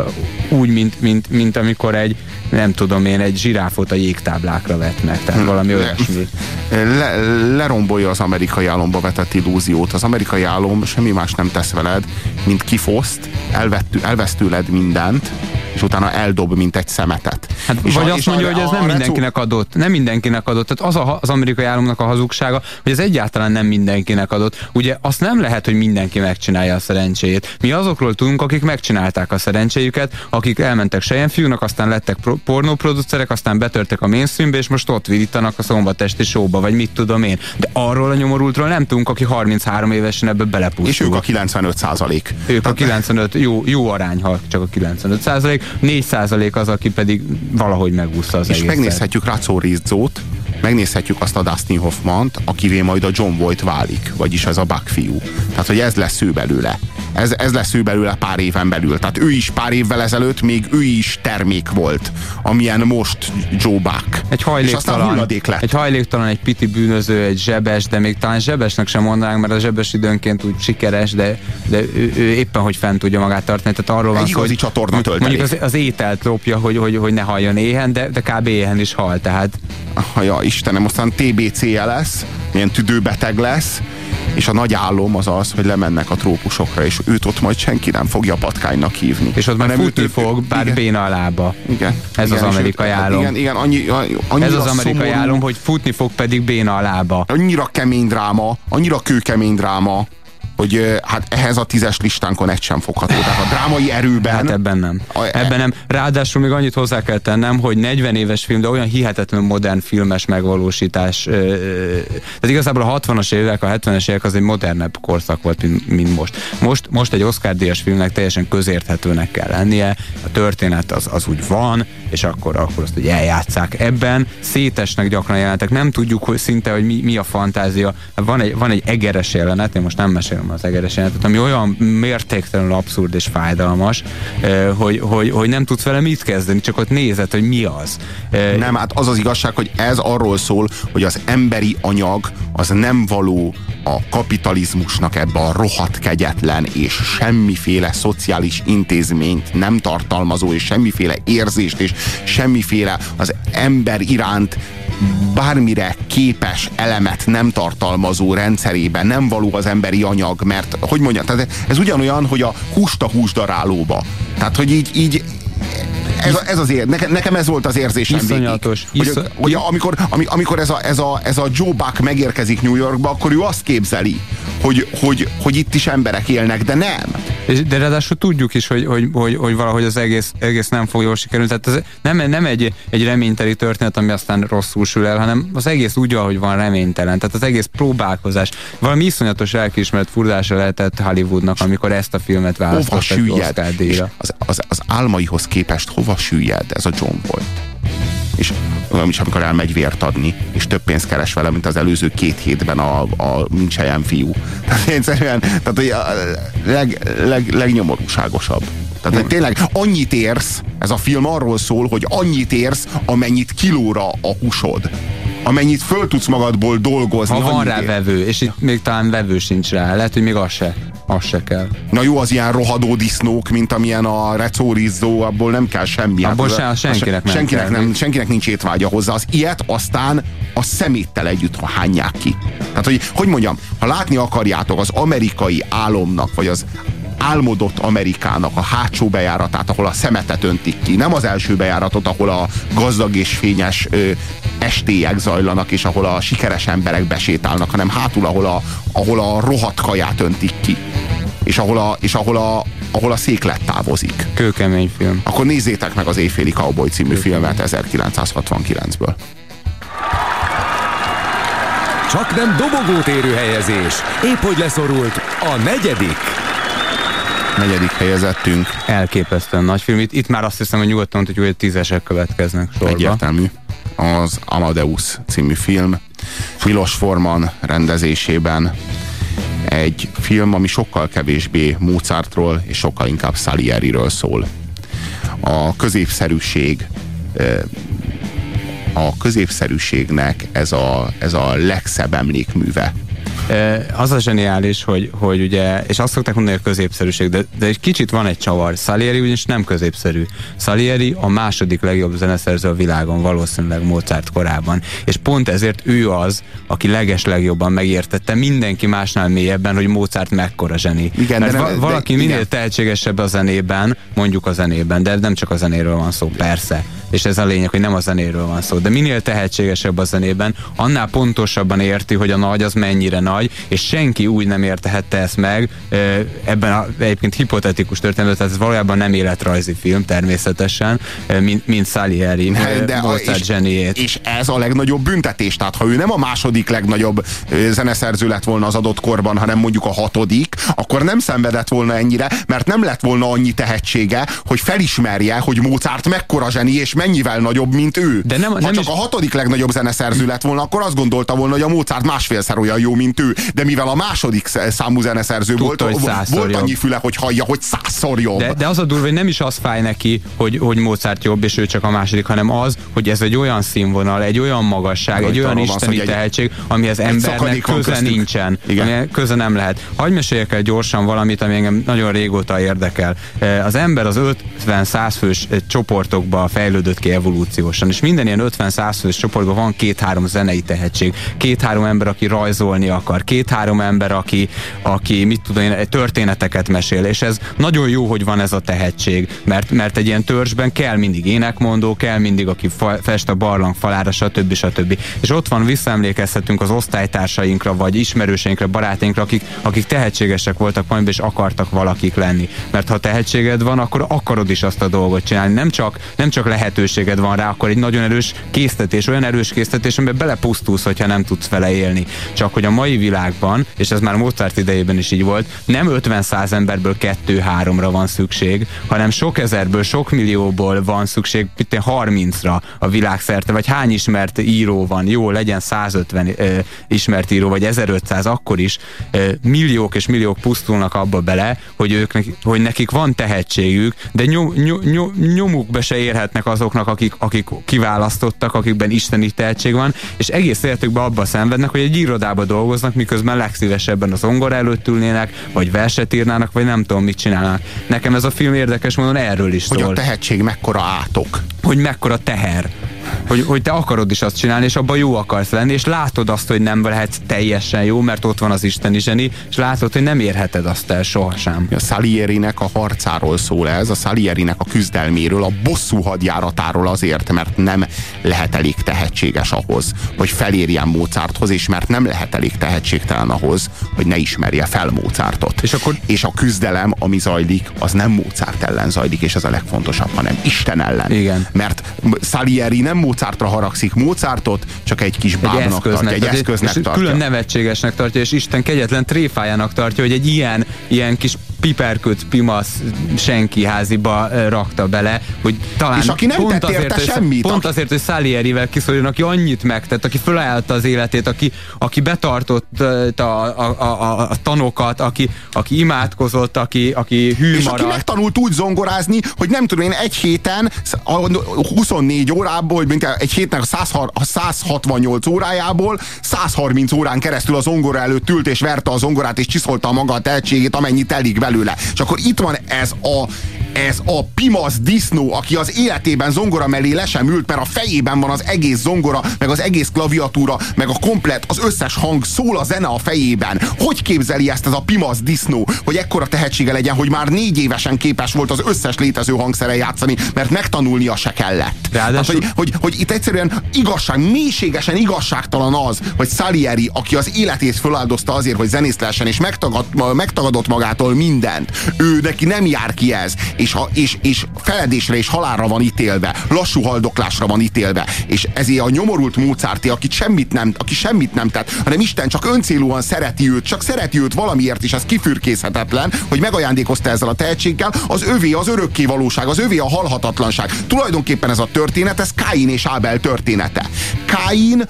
úgy, mint, mint, mint amikor egy, nem tudom én, egy zsiráfot a jégtáblákra vetnek, tehát hmm. valami olyasmi. Le, lerombolja az amerikai álomba vetett illúziót. Az amerikai álom semmi más nem tesz veled, mint kifoszt, elvett, elvesz tőled mindent, és utána eldob, mint egy szemetet. Hát, és vagy a, azt mondja, a, hogy ez nem mindenkinek adott. Nem mindenkinek adott. Tehát az a, az amerikai államnak a hazugsága, hogy ez egyáltalán nem mindenkinek adott. Ugye azt nem lehet, hogy mindenki megcsinálja a szerencséjét. Mi azokról tudunk, akik megcsinálták a szerencséjüket, akik elmentek fiúnak, aztán lettek pornóproducerek, aztán betörtek a mainstreambe, és most ott virítanak a szombatesti showba, vagy mit tudom én. De arról a nyomorultról nem tudunk, aki 33 évesen ebbe belepusztul. És ők a 95 százalék. Ők a 95, jó, jó arány, ha csak a 95 százalék. 4% az, aki pedig valahogy megúszta az És egészet. megnézhetjük Razzo Rizzót, megnézhetjük azt a Dustin Hoffmant, akivé majd a John Voight válik, vagyis ez a Buck fiú. Tehát, hogy ez lesz ő belőle. Ez, ez lesz ő belőle pár éven belül. Tehát ő is pár évvel ezelőtt még ő is termék volt, amilyen most Joe Buck. Egy hajléktalan, egy hajléktalan, egy piti bűnöző, egy zsebes, de még talán zsebesnek sem mondanánk, mert a zsebes időnként úgy sikeres, de, de ő, ő éppen hogy fent tudja magát tartani. Tehát arról egy van szó, hogy csatorna mondjuk az, az ételt lopja, hogy, hogy, hogy ne halljon éhen, de, de kb. éhen is hal. Tehát... Ja, Istenem, aztán TBC-je lesz, milyen tüdőbeteg lesz, és a nagy álom az az, hogy lemennek a trópusokra, és őt ott majd senki nem fogja patkánynak hívni. És ott már futni ő, fog, bár igen. béna a lába. Igen. Ez igen, az amerikai álom. Igen, igen annyi, annyi Ez az amerikai szomorú, álom, hogy futni fog, pedig béna a lába. Annyira kemény dráma, annyira kőkemény dráma, hogy hát ehhez a tízes listánkon egy sem fogható. Tehát a drámai erőben... Hát ebben nem. A, ebben nem. Ráadásul még annyit hozzá kell tennem, hogy 40 éves film, de olyan hihetetlen modern filmes megvalósítás. Tehát igazából a 60-as évek, a 70-es évek az egy modernebb korszak volt, mint, mint most. most. Most egy Oscar-díjas filmnek teljesen közérthetőnek kell lennie, a történet az, az úgy van, és akkor, akkor azt hogy eljátszák. Ebben szétesnek gyakran jelentek, nem tudjuk hogy szinte, hogy mi, mi a fantázia. Van egy, van egy egeres jelenet, én most nem mesélem az egeres jelenetet, ami olyan mértéktelenül abszurd és fájdalmas, hogy, hogy, hogy nem tudsz vele mit kezdeni, csak ott nézed, hogy mi az. Nem, hát az az igazság, hogy ez arról szól, hogy az emberi anyag az nem való a kapitalizmusnak ebbe a rohadt kegyetlen és semmiféle szociális intézményt nem tartalmazó és semmiféle érzést és semmiféle az ember iránt bármire képes elemet nem tartalmazó rendszerében nem való az emberi anyag, mert hogy mondja, tehát ez ugyanolyan, hogy a húst a húsdarálóba. Tehát, hogy így, így ez, ez az ér, nekem, nekem ez volt az érzésem Iszonyatos. Végig, hogy, hogy amikor, amikor ez, a, ez, a, ez a Joe Buck megérkezik New Yorkba, akkor ő azt képzeli, hogy, hogy, hogy itt is emberek élnek, de nem. De ráadásul tudjuk is, hogy, hogy, hogy, hogy valahogy az egész, egész nem fog jól sikerülni. Tehát ez nem, nem egy, egy reményteli történet, ami aztán rosszul sül el, hanem az egész úgy, ahogy van reménytelen. Tehát az egész próbálkozás. Valami iszonyatos elkismert furdása lehetett Hollywoodnak, amikor ezt a filmet választották Az, az, az álmaihoz képest hova süllyed ez a John volt? És is amikor elmegy vért adni, és több pénzt keres vele, mint az előző két hétben a, a nincs helyen fiú. Tehát egyszerűen, tehát hogy a leg, leg, legnyomorúságosabb. Tehát hmm. tényleg annyit érsz, ez a film arról szól, hogy annyit érsz, amennyit kilóra a húsod amennyit föl tudsz magadból dolgozni. Ha van rá ér. vevő, és itt még talán vevő sincs rá, lehet, hogy még az se. Az se kell. Na jó, az ilyen rohadó disznók, mint amilyen a recórizzó, abból nem kell semmi. Abból hát, se, senkinek, nem senkinek, nem, senkinek nincs étvágya hozzá. Az ilyet aztán a szeméttel együtt ha hányják ki. Tehát, hogy, hogy mondjam, ha látni akarjátok az amerikai álomnak, vagy az álmodott Amerikának a hátsó bejáratát, ahol a szemetet öntik ki, nem az első bejáratot, ahol a gazdag és fényes ö, estélyek zajlanak, és ahol a sikeres emberek besétálnak, hanem hátul, ahol a, ahol a rohadt kaját öntik ki. És ahol a, és ahol a, ahol a széklet távozik. Kőkemény film. Akkor nézzétek meg az Éjféli Cowboy című Kőkemény. filmet 1969-ből. Csak nem dobogót érő helyezés. Épp hogy leszorult a negyedik negyedik helyezettünk. Elképesztően nagy film. Itt, itt már azt hiszem, hogy nyugodtan tudjuk, hogy tízesek következnek sorba. Egyértelmű. Az Amadeus című film. Milos Forman rendezésében egy film, ami sokkal kevésbé Mozartról és sokkal inkább Salieriről szól. A középszerűség a középszerűségnek ez a, ez a legszebb emlékműve az a zseniális, hogy, hogy ugye, és azt szokták mondani, hogy középszerűség, de, de egy kicsit van egy csavar. Salieri ugyanis nem középszerű. Salieri a második legjobb zeneszerző a világon, valószínűleg Mozart korában. És pont ezért ő az, aki leges legjobban megértette mindenki másnál mélyebben, hogy Mozart mekkora zseni. Igen, Mert de va- valaki de, minél igen. tehetségesebb a zenében, mondjuk a zenében, de nem csak a zenéről van szó, persze és ez a lényeg, hogy nem a zenéről van szó. De minél tehetségesebb a zenében, annál pontosabban érti, hogy a nagy az mennyire nagy, és senki úgy nem értehette ezt meg ebben a egyébként hipotetikus történetben, tehát ez valójában nem életrajzi film természetesen, mint, mint Salieri, de Mozart zseniét. És ez a legnagyobb büntetés, tehát ha ő nem a második legnagyobb zeneszerző lett volna az adott korban, hanem mondjuk a hatodik, akkor nem szenvedett volna ennyire, mert nem lett volna annyi tehetsége, hogy felismerje, hogy Mozart mekkora zseni, és mennyivel nagyobb, mint ő. De nem, ha nem csak is... a hatodik legnagyobb zeneszerző lett volna, akkor azt gondolta volna, hogy a Mozart másfélszer olyan jó, mint ő. De mivel a második számú zeneszerző Tudta, volt, volt jobb. annyi füle, hogy hallja, hogy százszor jobb. De, de az a durva, hogy nem is az fáj neki, hogy, hogy Mozart jobb, és ő csak a második, hanem az, hogy ez egy olyan színvonal, egy olyan magasság, egy olyan isteni van, tehetség, amihez embernek köze nincsen. Igen. köze nem lehet. Hagyj meséljek el gyorsan valamit, ami engem nagyon régóta érdekel. Az ember az 50-100 fős csoportokba fejlődő fejlődött ki evolúciósan, és minden ilyen 50-100 csoportban van két-három zenei tehetség, két-három ember, aki rajzolni akar, két-három ember, aki, aki mit tudom én, történeteket mesél, és ez nagyon jó, hogy van ez a tehetség, mert, mert egy ilyen törzsben kell mindig énekmondó, kell mindig, aki fa, fest a barlang falára, stb. stb. És ott van, visszaemlékezhetünk az osztálytársainkra, vagy ismerőseinkre, barátainkra, akik, akik tehetségesek voltak valamiben, és akartak valakik lenni. Mert ha tehetséged van, akkor akarod is azt a dolgot csinálni. Nem csak, nem csak lehetőséged van rá, akkor egy nagyon erős késztetés, olyan erős késztetés, amiben belepusztulsz, hogyha nem tudsz vele élni. Csak hogy a mai világban, és ez már Mozart idejében is így volt, nem 50-100 emberből 2-3-ra van szükség, hanem sok ezerből, sok millióból van szükség, 30-ra a világszerte, vagy hány ismert író van, jó, legyen 150 ö, ismert író, vagy 1500, akkor is ö, milliók és milliók pusztulnak abba bele, hogy, ők, hogy nekik van tehetségük, de nyom, nyom, nyom, nyomukbe se érhetnek azoknak, akik, akik kiválasztottak, akikben isteni tehetség van, és egész életükben abba szenvednek, hogy egy irodába dolgoznak, miközben legszívesebben az ongor előtt ülnének, vagy verset írnának, vagy nem tudom mit csinálnak. Nekem ez a film érdekes módon erről is hogy szól. Hogy a tehetség mekkora átok. Hogy mekkora teher. Hogy, hogy te akarod is azt csinálni, és abban jó akarsz lenni, és látod azt, hogy nem lehetsz teljesen jó, mert ott van az isteni zseni, és látod, hogy nem érheted azt el sohasem. A Salierinek a harcáról szól ez, a Salierinek a küzdelméről, a bosszú hadjáratáról azért, mert nem lehet elég tehetséges ahhoz, hogy felérjen Mozarthoz, és mert nem lehet elég tehetségtelen ahhoz, hogy ne ismerje fel Mozartot. És, akkor... és a küzdelem, ami zajlik, az nem Mozart ellen zajlik, és ez a legfontosabb, hanem Isten ellen. Igen. Mert Salieri nem Mozartra haragszik, Mozartot csak egy kis bábnak egy eszköznek, tartja, egy eszköznek és tartja. Külön nevetségesnek tartja, és Isten kegyetlen tréfájának tartja, hogy egy ilyen, ilyen kis piperköt pimasz senki háziba rakta bele, hogy talán és aki nem pont tett azért, érte hogy, semmit. Pont azért, hogy Salierivel kiszóljon, aki annyit megtett, aki felajánlotta az életét, aki, aki betartott a, a, a, a tanokat, aki, aki imádkozott, aki, aki hű És maradt. aki megtanult úgy zongorázni, hogy nem tudom én egy héten, a 24 órából, mint egy hétnek a 168 órájából 130 órán keresztül a zongora előtt ült és verte a zongorát és csiszolta maga a tehetségét, amennyit telik belőle. És akkor itt van ez a ez a pimasz disznó, aki az életében zongora mellé le sem ült, mert a fejében van az egész zongora, meg az egész klaviatúra, meg a komplet, az összes hang, szól a zene a fejében. Hogy képzeli ezt ez a pimasz disznó, hogy ekkora tehetsége legyen, hogy már négy évesen képes volt az összes létező hangszere játszani, mert megtanulnia se kellett. Ráadásul... Hát, hogy, hogy, hogy itt egyszerűen igazság, mélységesen igazságtalan az, hogy Salieri, aki az életét föláldozta azért, hogy zenész lehessen, és megtagad, megtagadott magától mindent, ő neki nem jár ki ez, és, ha, és, és feledésre és halálra van ítélve, lassú haldoklásra van ítélve, és ezért a nyomorult Mozarti, aki semmit nem, aki semmit nem tett, hanem Isten csak öncélúan szereti őt, csak szereti őt valamiért, és ez kifürkészhetetlen, hogy megajándékozta ezzel a tehetséggel, az övé az örökké valóság, az övé a halhatatlanság. Tulajdonképpen ez a történet, ez Káin és Ábel története. Káin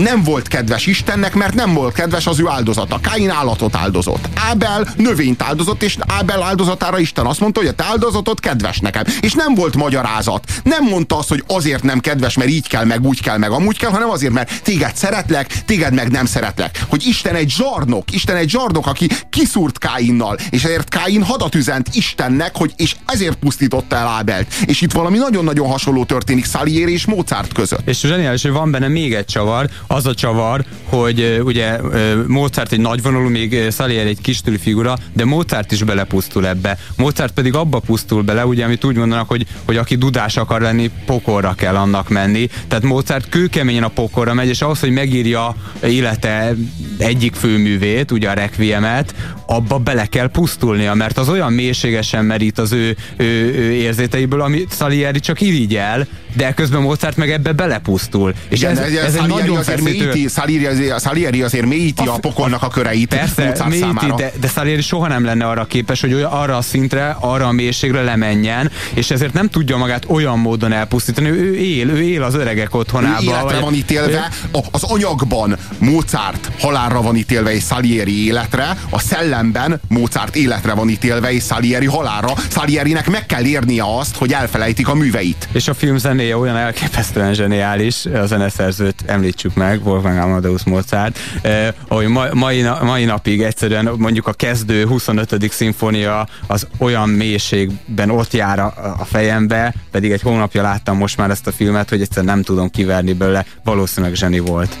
nem volt kedves Istennek, mert nem volt kedves az ő áldozata. Káin állatot áldozott. Ábel növényt áldozott, és Ábel áldozatára Isten azt mondta, hogy a te áldozatot kedves nekem. És nem volt magyarázat. Nem mondta azt, hogy azért nem kedves, mert így kell, meg úgy kell, meg amúgy kell, hanem azért, mert téged szeretlek, téged meg nem szeretlek. Hogy Isten egy zsarnok, Isten egy zsarnok, aki kiszúrt Káinnal, és ezért Káin hadat üzent Istennek, hogy és ezért pusztította el Ábelt. És itt valami nagyon-nagyon hasonló történik Salieri és Mozart között. És zseniális, hogy van benne még egy csavar, az a csavar, hogy ugye Mozart egy nagyvonalú, még Salieri egy kis figura, de Mozart is belepusztul ebbe. Mozart pedig abba pusztul bele, ugye, amit úgy mondanak, hogy, hogy aki dudás akar lenni, pokorra kell annak menni. Tehát Mozart kőkeményen a pokorra megy, és ahhoz, hogy megírja élete egyik főművét, ugye a Requiemet, abba bele kell pusztulnia, mert az olyan mélységesen merít az ő, ő, ő érzéteiből, ami Salieri csak irigyel, de közben Mozart meg ebbe belepusztul. És Igen, ez, ez, ez egy Salieri nagyon azért mélyíti, Salieri, azért, Salieri azért mélyíti a, a pokolnak a köreit Persze, mélyíti, számára. de, de Salieri soha nem lenne arra képes, hogy olyan, arra a szintre, arra a mélységre lemenjen, és ezért nem tudja magát olyan módon elpusztítani. Ő él, ő él az öregek otthonába. Ő életre vagy, van ítélve, a, az anyagban Mozart halálra van ítélve és Salieri életre, a szellemben Mozart életre van ítélve és Salieri halálra. Salierinek meg kell érnie azt, hogy elfelejtik a műveit. És a filmzen zenéje olyan elképesztően zseniális, a zeneszerzőt említsük meg, Wolfgang Amadeus Mozart, eh, hogy ma, mai, mai napig egyszerűen mondjuk a kezdő 25. szimfónia az olyan mélységben ott jár a, a fejembe, pedig egy hónapja láttam most már ezt a filmet, hogy egyszerűen nem tudom kiverni belőle, valószínűleg zseni volt.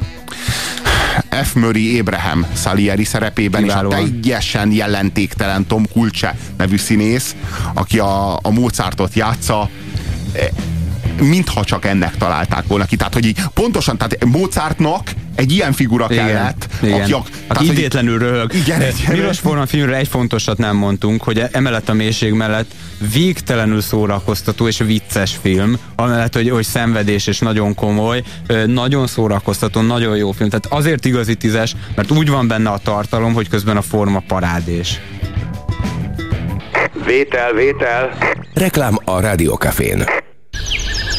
F. Murray Abraham Salieri szerepében, Kiválóan. és a teljesen jelentéktelen Tom Kulcse nevű színész, aki a, a Mozartot játsza, mintha csak ennek találták volna ki. Tehát, hogy így pontosan, tehát Mozartnak egy ilyen figura Igen, kellett, igen. aki, a, aki tehát, hogy- idétlenül röhög. Igen, egy ilyen- Milos Forman filmről egy fontosat nem mondtunk, hogy emellett a mélység mellett végtelenül szórakoztató és vicces film, amellett, hogy, hogy szenvedés és nagyon komoly, nagyon szórakoztató, nagyon jó film. Tehát azért igazi tízes, mert úgy van benne a tartalom, hogy közben a forma parádés. Vétel, vétel. Reklám a Rádiókafén.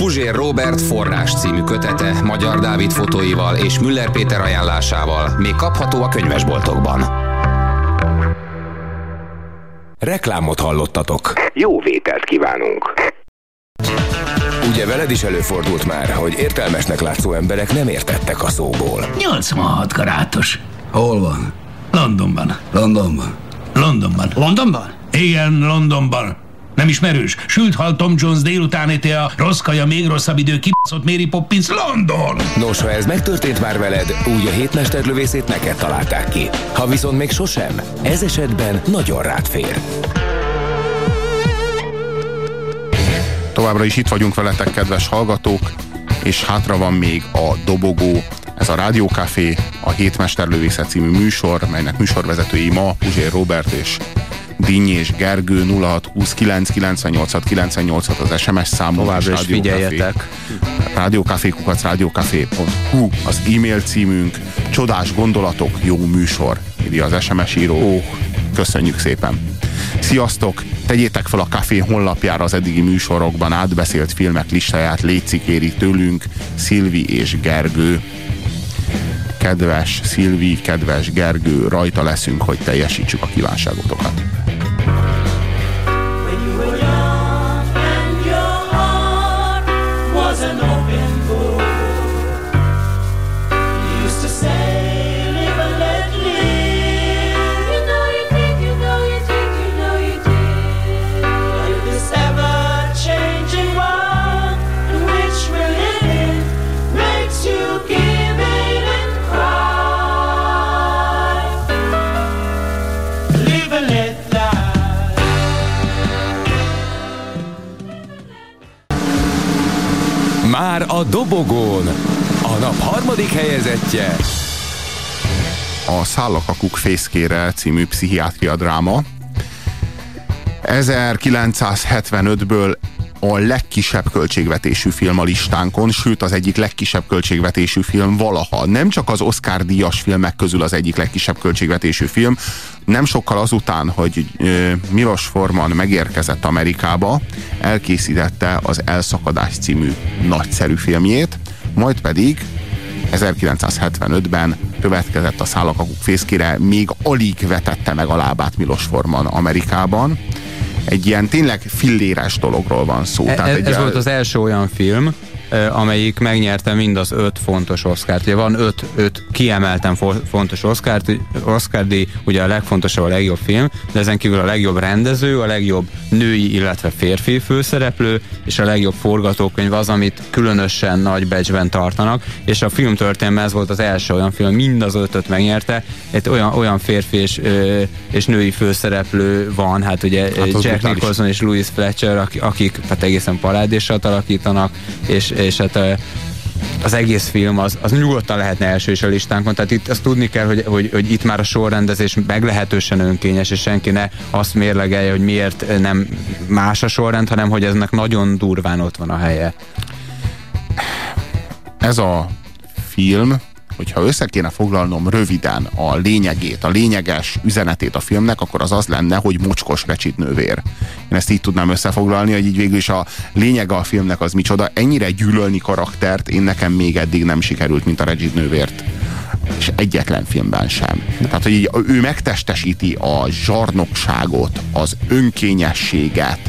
Puzsér Robert forrás című kötete Magyar Dávid fotóival és Müller Péter ajánlásával még kapható a könyvesboltokban. Reklámot hallottatok. Jó vételt kívánunk. Ugye veled is előfordult már, hogy értelmesnek látszó emberek nem értettek a szóból. 86 karátos. Hol van? Londonban. Londonban. Londonban. Londonban? Igen, Londonban. Nem ismerős? Sült hal Tom Jones délután a rossz kaja, még rosszabb idő, kibaszott Mary Poppins, London! Nos, ha ez megtörtént már veled, úgy a hétmesterlövészét neked találták ki. Ha viszont még sosem, ez esetben nagyon rád fér. Továbbra is itt vagyunk veletek, kedves hallgatók, és hátra van még a Dobogó, ez a Rádiókafé, a Hétmesterlövészet című műsor, melynek műsorvezetői ma Puzsér Robert és Dinny és Gergő 0629 986 986 az SMS számunk. Továbbra is figyeljetek. Rádiókafékukac rádiókafé.hu az e-mail címünk, csodás gondolatok, jó műsor, írja az SMS író. Oh. Köszönjük szépen! Sziasztok! Tegyétek fel a Café honlapjára az eddigi műsorokban átbeszélt filmek listáját, Léci kéri tőlünk Szilvi és Gergő. Kedves Szilvi, kedves Gergő, rajta leszünk, hogy teljesítsük a kívánságotokat. A dobogón a nap harmadik helyezettje a Szállakakuk fészkére című pszichiátria dráma. 1975-ből a legkisebb költségvetésű film a listánkon, sőt az egyik legkisebb költségvetésű film valaha. Nem csak az Oscar díjas filmek közül az egyik legkisebb költségvetésű film, nem sokkal azután, hogy Milos Forman megérkezett Amerikába, elkészítette az Elszakadás című nagyszerű filmjét, majd pedig 1975-ben következett a Szállakakuk fészkére, még alig vetette meg a lábát Milos Forman Amerikában. Egy ilyen tényleg filléres dologról van szó. E- Tehát ez, egy ez volt az első olyan film, amelyik megnyerte mind az öt fontos Oscárt. Ugye van öt, öt kiemelten fo- fontos Oscárt, Oscar díj, ugye a legfontosabb a legjobb film, de ezen kívül a legjobb rendező, a legjobb női, illetve férfi főszereplő, és a legjobb forgatókönyv az, amit különösen nagy becsben tartanak, és a film történelme ez volt az első olyan film, mind az ötöt megnyerte, egy olyan, olyan férfi és, és női főszereplő van, hát ugye Hát hát Jack brutális. Nicholson és Louis Fletcher, akik, akik tehát egészen parádésat alakítanak, és, és hát az egész film az, az nyugodtan lehetne első is a listánkon, tehát itt azt tudni kell, hogy, hogy, hogy itt már a sorrendezés meglehetősen önkényes, és senki ne azt mérlegelje, hogy miért nem más a sorrend, hanem hogy eznek nagyon durván ott van a helye. ez a film hogyha össze kéne foglalnom röviden a lényegét, a lényeges üzenetét a filmnek, akkor az az lenne, hogy mocskos recsit nővér. Én ezt így tudnám összefoglalni, hogy így végül is a lényege a filmnek az micsoda. Ennyire gyűlölni karaktert én nekem még eddig nem sikerült, mint a Regid nővért és egyetlen filmben sem. Tehát, hogy így ő megtestesíti a zsarnokságot, az önkényességet,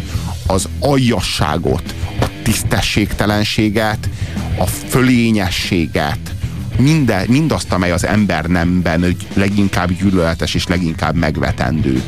az aljasságot, a tisztességtelenséget, a fölényességet, minden, mindazt, amely az ember nemben leginkább gyűlöletes és leginkább megvetendő.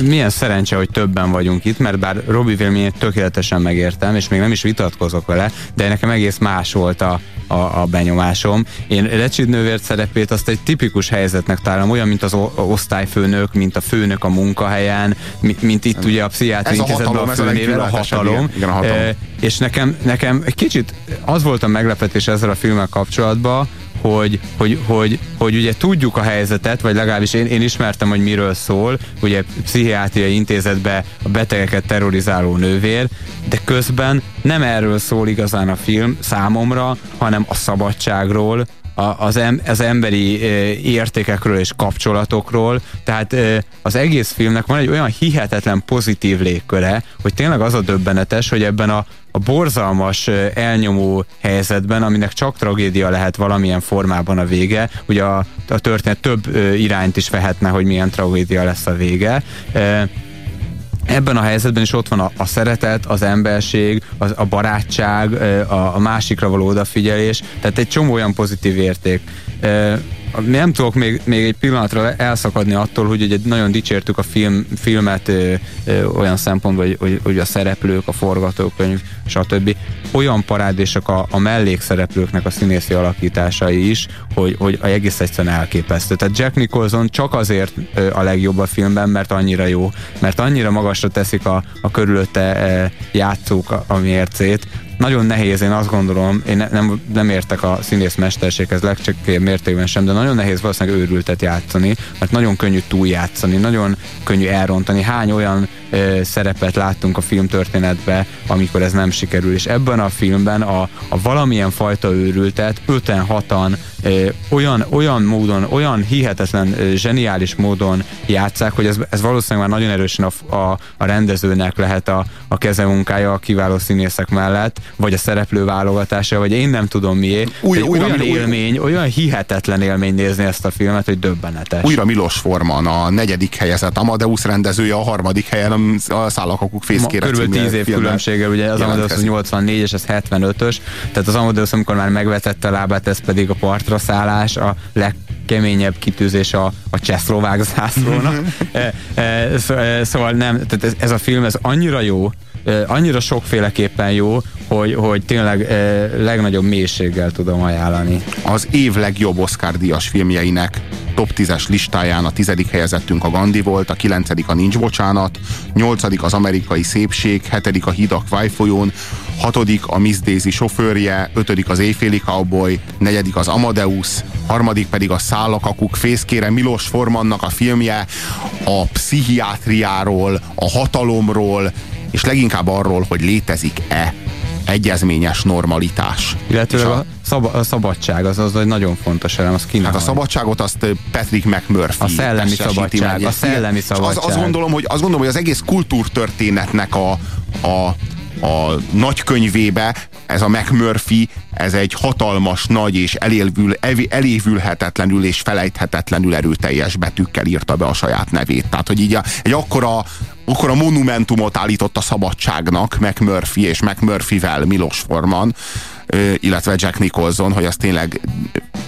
Milyen szerencse, hogy többen vagyunk itt, mert bár Robi véleményét tökéletesen megértem, és még nem is vitatkozok vele, de nekem egész más volt a, a, a benyomásom. Én Recsid nővért szerepét azt egy tipikus helyzetnek találom, olyan, mint az osztályfőnök, mint a főnök a munkahelyen, mint, mint itt ugye a pszichiátri intézetben a főnével, a hatalom. Igen, a hatalom. E, és nekem, nekem egy kicsit az volt a meglepetés ezzel a filmmel kapcsolatban, hogy, hogy, hogy, hogy ugye tudjuk a helyzetet, vagy legalábbis én, én ismertem, hogy miről szól, ugye pszichiátriai intézetbe a betegeket terrorizáló nővér, de közben nem erről szól igazán a film számomra, hanem a szabadságról, az, em, az emberi értékekről és kapcsolatokról, tehát az egész filmnek van egy olyan hihetetlen pozitív légköre, hogy tényleg az a döbbenetes, hogy ebben a, a borzalmas, elnyomó helyzetben, aminek csak tragédia lehet valamilyen formában a vége, ugye a, a történet több irányt is vehetne, hogy milyen tragédia lesz a vége, ebben a helyzetben is ott van a, a szeretet, az emberség, az, a barátság, a, a másikra való odafigyelés, tehát egy csomó olyan pozitív érték nem tudok még, még egy pillanatra elszakadni attól, hogy ugye nagyon dicsértük a film, filmet ö, ö, olyan szempontból, hogy, hogy, hogy a szereplők, a forgatókönyv, stb. Olyan parádések a, a mellékszereplőknek a színészi alakításai is, hogy, hogy a egész egyszerűen elképesztő. Tehát Jack Nicholson csak azért ö, a legjobb a filmben, mert annyira jó, mert annyira magasra teszik a, a körülötte ö, játszók a, a mércét, nagyon nehéz, én azt gondolom, én nem, nem értek a színész mesterséghez legcsekélyebb mértékben sem, de nagyon nehéz valószínűleg őrültet játszani, mert nagyon könnyű túljátszani, nagyon könnyű elrontani. Hány olyan szerepet láttunk a filmtörténetbe, amikor ez nem sikerül, és ebben a filmben a, a valamilyen fajta őrültet öten, hatan olyan, olyan módon, olyan hihetetlen, zseniális módon játszák, hogy ez, ez valószínűleg már nagyon erősen a, a, a rendezőnek lehet a, a kezemunkája a kiváló színészek mellett, vagy a szereplő válogatása, vagy én nem tudom mié. Új, újra, olyan újra, élmény, újra. olyan hihetetlen élmény nézni ezt a filmet, hogy döbbenetes. Újra Milos Forman, a negyedik helyezett Amadeus rendezője, a harmadik helyen a Szállakakuk fészkére Körülbelül 10 év különbséggel, ugye az Amadeus az 84 és ez 75-ös, tehát az Amadeus, amikor már megvetette a lábát, ez pedig a partra szállás, a legkeményebb kitűzés a, a csehszlovák zászlónak. e, e, szóval nem, tehát ez, ez a film, ez annyira jó, annyira sokféleképpen jó, hogy, hogy tényleg legnagyobb mélységgel tudom ajánlani. Az év legjobb Oscar díjas filmjeinek top 10-es listáján a tizedik helyezettünk a Gandhi volt, a kilencedik a Nincs Bocsánat, nyolcadik az Amerikai Szépség, hetedik a Hidak Vájfolyón, hatodik a Miss Daisy sofőrje, ötödik az Éjféli Cowboy, negyedik az Amadeus, harmadik pedig a Szállakakuk fészkére Milos Formannak a filmje a pszichiátriáról, a hatalomról, és leginkább arról, hogy létezik-e egyezményes normalitás. Illetve a, szab a szabadság az az egy nagyon fontos elem, az Hát a szabadságot azt Patrick McMurphy A szellemi szabadság, a szellemi szabadság. Az, azt, gondolom, hogy, azt gondolom, hogy az egész kultúrtörténetnek a, a a nagykönyvébe ez a McMurphy, ez egy hatalmas, nagy és elévül, elévülhetetlenül és felejthetetlenül erőteljes betűkkel írta be a saját nevét. Tehát, hogy így a, egy akkora, akkora monumentumot állított a szabadságnak McMurphy és McMurphy-vel Milos Forman, illetve Jack Nicholson, hogy az tényleg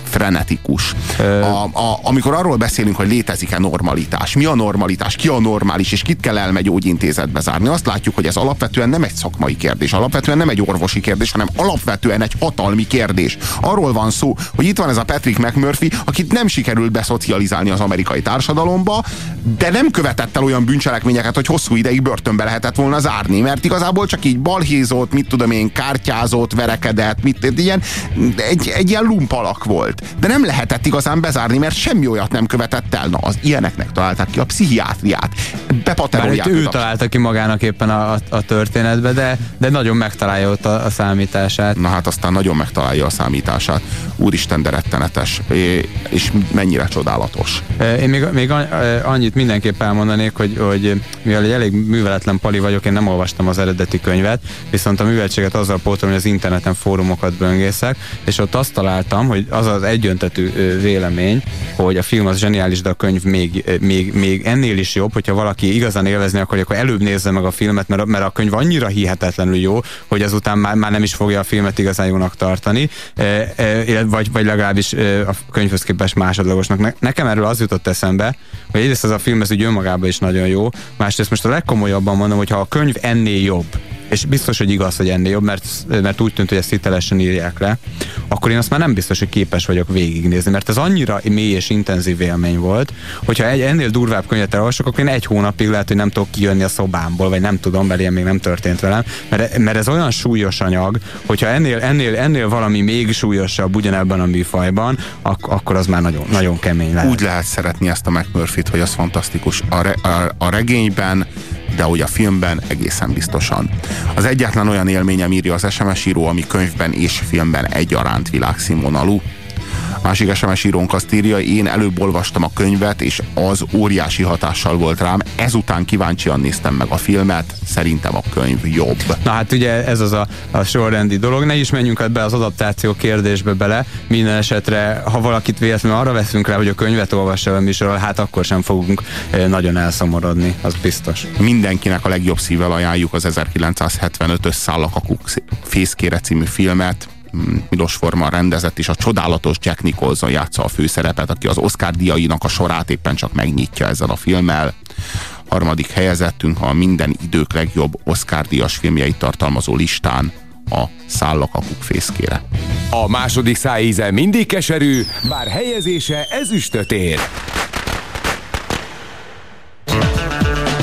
frenetikus. A, a, amikor arról beszélünk, hogy létezik-e normalitás, mi a normalitás, ki a normális, és kit kell elmegy gyógyintézetbe zárni, azt látjuk, hogy ez alapvetően nem egy szakmai kérdés, alapvetően nem egy orvosi kérdés, hanem alapvetően egy hatalmi kérdés. Arról van szó, hogy itt van ez a Patrick McMurphy, akit nem sikerült beszocializálni az amerikai társadalomba, de nem követett el olyan bűncselekményeket, hogy hosszú ideig börtönbe lehetett volna zárni, mert igazából csak így balhézott, mit tudom én, kártyázott, verekedett, mit, ilyen, egy, egy ilyen lumpalak volt. De nem lehetett igazán bezárni, mert semmi olyat nem követett el. Na, az ilyeneknek találták ki a pszichiátriát. Bepaterolják. ő találta ki magának éppen a, a, a történetbe, de, de nagyon megtalálja ott a, a számítását. Na hát aztán nagyon megtalálja a számítását. Úristen, de rettenetes. És mennyire csodálatos. Én még, még annyit mindenképp elmondanék, hogy, hogy mivel egy elég műveletlen pali vagyok, én nem olvastam az eredeti könyvet, viszont a műveltséget azzal pótolom, hogy az interneten fórumokat böngészek, és ott azt találtam, hogy az az egyöntetű vélemény, hogy a film az zseniális, de a könyv még, még, még ennél is jobb, hogyha valaki igazán élvezni akarja, akkor előbb nézze meg a filmet, mert, mert a könyv annyira hihetetlenül jó, hogy azután már, már nem is fogja a filmet igazán jónak tartani, vagy, vagy legalábbis a könyvhöz képest másodlagosnak. Nekem erről az jutott eszembe, hogy egyrészt ez a film ez úgy önmagában is nagyon jó, másrészt most a legkomolyabban mondom, hogy ha a könyv ennél jobb, és biztos, hogy igaz, hogy ennél jobb, mert, mert úgy tűnt, hogy ezt hitelesen írják le, akkor én azt már nem biztos, hogy képes vagyok végignézni, mert ez annyira mély és intenzív élmény volt, hogyha egy ennél durvább könyvet elolvasok, akkor én egy hónapig lehet, hogy nem tudok kijönni a szobámból, vagy nem tudom, mert ilyen még nem történt velem, mert, mert ez olyan súlyos anyag, hogyha ennél, ennél, ennél valami még súlyosabb ugyanebben a műfajban, ak- akkor az már nagyon, nagyon kemény lehet. Úgy lehet szeretni ezt a McMurphy-t, hogy az fantasztikus. A, re- a, a regényben de hogy a filmben egészen biztosan. Az egyetlen olyan élményem írja az SMS író, ami könyvben és filmben egyaránt világszínvonalú. Másik SMS írónk azt írja, én előbb olvastam a könyvet, és az óriási hatással volt rám. Ezután kíváncsian néztem meg a filmet, szerintem a könyv jobb. Na hát ugye ez az a, a sorrendi dolog. Ne is menjünk ebbe az adaptáció kérdésbe bele. Minden esetre, ha valakit véletlenül arra veszünk rá, hogy a könyvet olvassa a műsorral, hát akkor sem fogunk eh, nagyon elszomorodni, az biztos. Mindenkinek a legjobb szívvel ajánljuk az 1975-ös Szállakakuk fészkére című filmet Milos Forman rendezett, és a csodálatos Jack Nicholson játsza a főszerepet, aki az Oscar díjainak a sorát éppen csak megnyitja ezzel a filmmel. Harmadik helyezettünk a minden idők legjobb Oscar díjas filmjeit tartalmazó listán a Szállak a kukfészkére. A második szájíze mindig keserű, bár helyezése ezüstöt ér.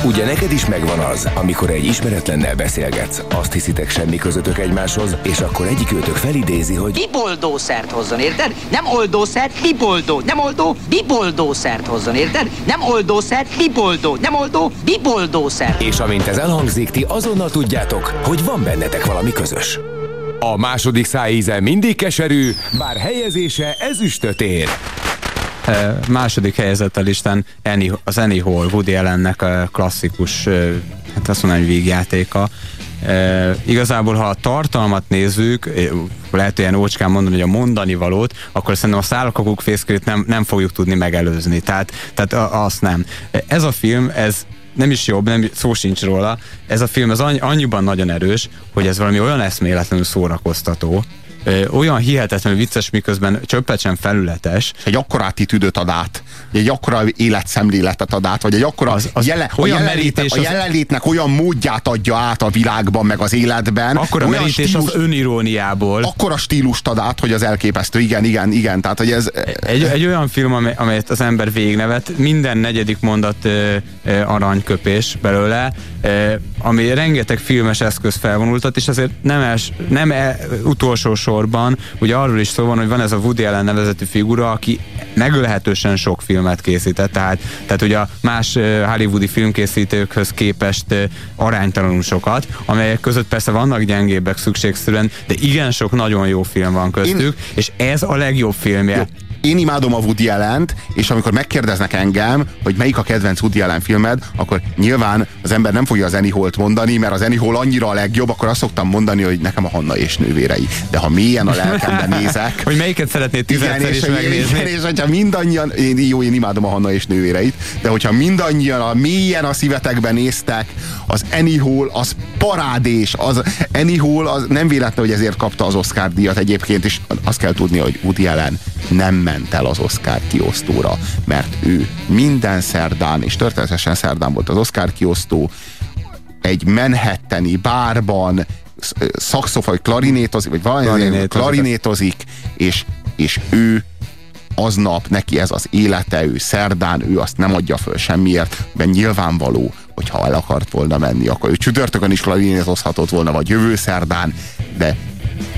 Ugye neked is megvan az, amikor egy ismeretlennel beszélgetsz, azt hiszitek semmi közöttök egymáshoz, és akkor egyik őtök felidézi, hogy biboldószert hozzon, érted? Nem oldószert, biboldó. Nem oldó, biboldószert hozzon, érted? Nem oldószert, biboldó. Nem oldó, biboldószert. És amint ez elhangzik, ti azonnal tudjátok, hogy van bennetek valami közös. A második szájíze mindig keserű, bár helyezése ezüstöt ér második helyezett a listán Annie, az Annie Hall, Woody Allennek a klasszikus, hát azt mondom, hogy végjátéka. E, igazából, ha a tartalmat nézzük, lehet ilyen ócskán mondani, hogy a mondani valót, akkor szerintem a szállakakuk fészkét nem, nem fogjuk tudni megelőzni. Tehát, tehát azt nem. Ez a film, ez nem is jobb, nem, szó sincs róla. Ez a film az annyi, annyiban nagyon erős, hogy ez valami olyan eszméletlenül szórakoztató, ö, olyan hihetetlenül vicces, miközben csöppet sem felületes. Egy akkora attitűdöt ad át, egy akkora életszemléletet ad át, vagy egy akkora az, az jelen, olyan a, jelenlétnek, a jelenlétnek olyan módját adja át a világban, meg az életben. Akkor a merítés stílus, az öniróniából. Akkor a stílust ad át, hogy az elképesztő. Igen, igen, igen. Tehát, hogy ez... Egy, egy olyan film, amely, amelyet az ember végnevet, minden negyedik mondat ö, ö, aranyköpés belőle, ö, ami rengeteg filmes eszköz felvonultat, és azért nem, els, nem e, utolsó sorban, ugye arról is szó van, hogy van ez a Woody Allen nevezetű figura, aki megölhetősen sok filmet készített, tehát, tehát ugye a más hollywoodi filmkészítőkhöz képest aránytalanul sokat, amelyek között persze vannak gyengébbek szükségszerűen, de igen sok nagyon jó film van köztük, Én... és ez a legjobb filmje. Jó én imádom a Woody allen és amikor megkérdeznek engem, hogy melyik a kedvenc Woody Allen filmed, akkor nyilván az ember nem fogja az Annie Hall-t mondani, mert az Annie Hall annyira a legjobb, akkor azt szoktam mondani, hogy nekem a Hanna és nővérei. De ha mélyen a lelkemben nézek... hogy melyiket szeretnéd tízedszer is megnézni? Igen, és hogyha mindannyian, én, jó, én imádom a Hanna és nővéreit, de hogyha mindannyian a mélyen a szívetekben néztek, az Annie Hall az parádés, az Annie Hall az nem véletlen, hogy ezért kapta az Oscar díjat egyébként, és azt kell tudni, hogy Woody Allen nem ment el az Oscar kiosztóra, mert ő minden szerdán, és történetesen szerdán volt az Oscar kiosztó, egy menhetteni bárban szakszofaj klarinétozik, vagy valami klarinétozik, klarinétozik és, és ő aznap neki ez az élete, ő szerdán, ő azt nem adja föl semmiért, mert nyilvánvaló, hogyha el akart volna menni, akkor ő csütörtökön is klarinétozhatott volna, vagy jövő szerdán, de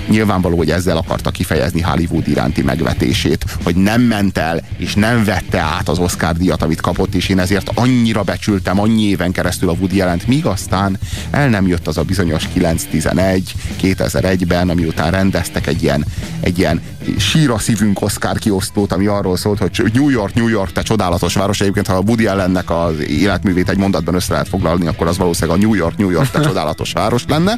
nyilvánvaló, hogy ezzel akarta kifejezni Hollywood iránti megvetését, hogy nem ment el, és nem vette át az Oscar díjat, amit kapott, és én ezért annyira becsültem annyi éven keresztül a Woody jelent, míg aztán el nem jött az a bizonyos 9-11 2001-ben, ami után rendeztek egy ilyen, egy ilyen síra szívünk Oscar kiosztót, ami arról szólt, hogy New York, New York, te csodálatos város. Egyébként, ha a Woody Allennek az életművét egy mondatban össze lehet foglalni, akkor az valószínűleg a New York, New York, te csodálatos város lenne.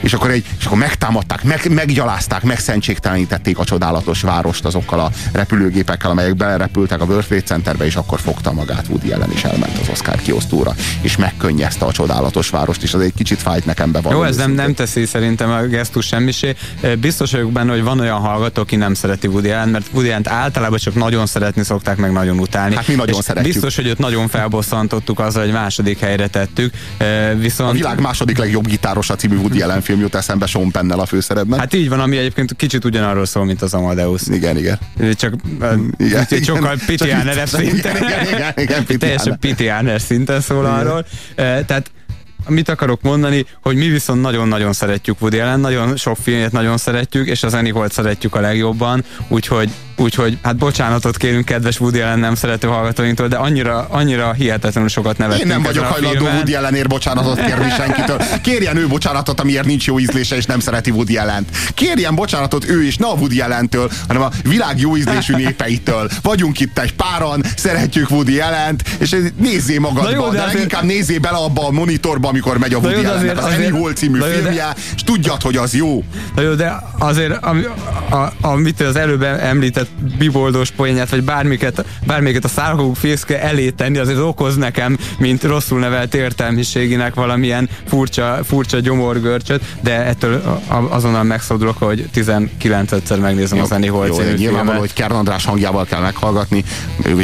És akkor, egy, és akkor megtámadták, meg, meggyalázták, megszentségtelenítették a csodálatos várost azokkal a repülőgépekkel, amelyek belerepültek a World Trade Centerbe, és akkor fogta magát Woody Allen, és elment az Oscar kiosztóra, és megkönnyezte a csodálatos várost, és az egy kicsit fájt nekem be Jó, ez nem, nem teszi szerintem a gesztus semmisé. Biztos vagyok benne, hogy van olyan hallgató, aki nem szereti Woody Allen, mert Woody Allen általában csak nagyon szeretni szokták, meg nagyon utálni. Hát mi nagyon és szeretjük. Biztos, hogy őt nagyon felbosszantottuk azzal, hogy második helyre tettük. Viszont... A világ második legjobb gitárosa című Woody Allen film jut eszembe Sean Pennel a főszerepben. Hát így van, ami egyébként kicsit ugyanarról szól, mint az Amadeus. Igen, igen. Csak igen, igen, sokkal pitiáneres szinten. Igen, igen, igen, igen Teljesen pitiáner szinten szól arról. Tehát mit akarok mondani, hogy mi viszont nagyon-nagyon szeretjük Woody Allen, nagyon sok filmét nagyon szeretjük, és az Annie Holt szeretjük a legjobban, úgyhogy Úgyhogy hát bocsánatot kérünk kedves Woody Allen nem szerető hallgatóinktól, de annyira, annyira hihetetlenül sokat nevettünk Én nem vagyok hajlandó Woody Allenért bocsánatot kérni senkitől. Kérjen ő bocsánatot, amiért nincs jó ízlése, és nem szereti Woody Allen-t. Kérjen bocsánatot ő is, ne a Woody Allen-től, hanem a világ jó ízlésű népeitől. Vagyunk itt egy páran, szeretjük Woody Allen-t, és nézzé magadba, jó, de, de leginkább nézzé bele abba a monitorba, amikor megy a Woody Allen, azért, az azért, Annie Hall című filmje, de... és tudjad, hogy az jó. Na jó, de azért, ami, a, amit az előbb említett biboldos poénját, vagy bármiket, bármiket a szárkók fészke elé tenni, azért okoz nekem, mint rosszul nevelt értelmiséginek valamilyen furcsa, furcsa gyomorgörcsöt, de ettől azonnal megszabadulok, hogy 19-szer megnézem jó, az Annie Holt című Nyilvánvaló, hogy Kern András hangjával kell meghallgatni,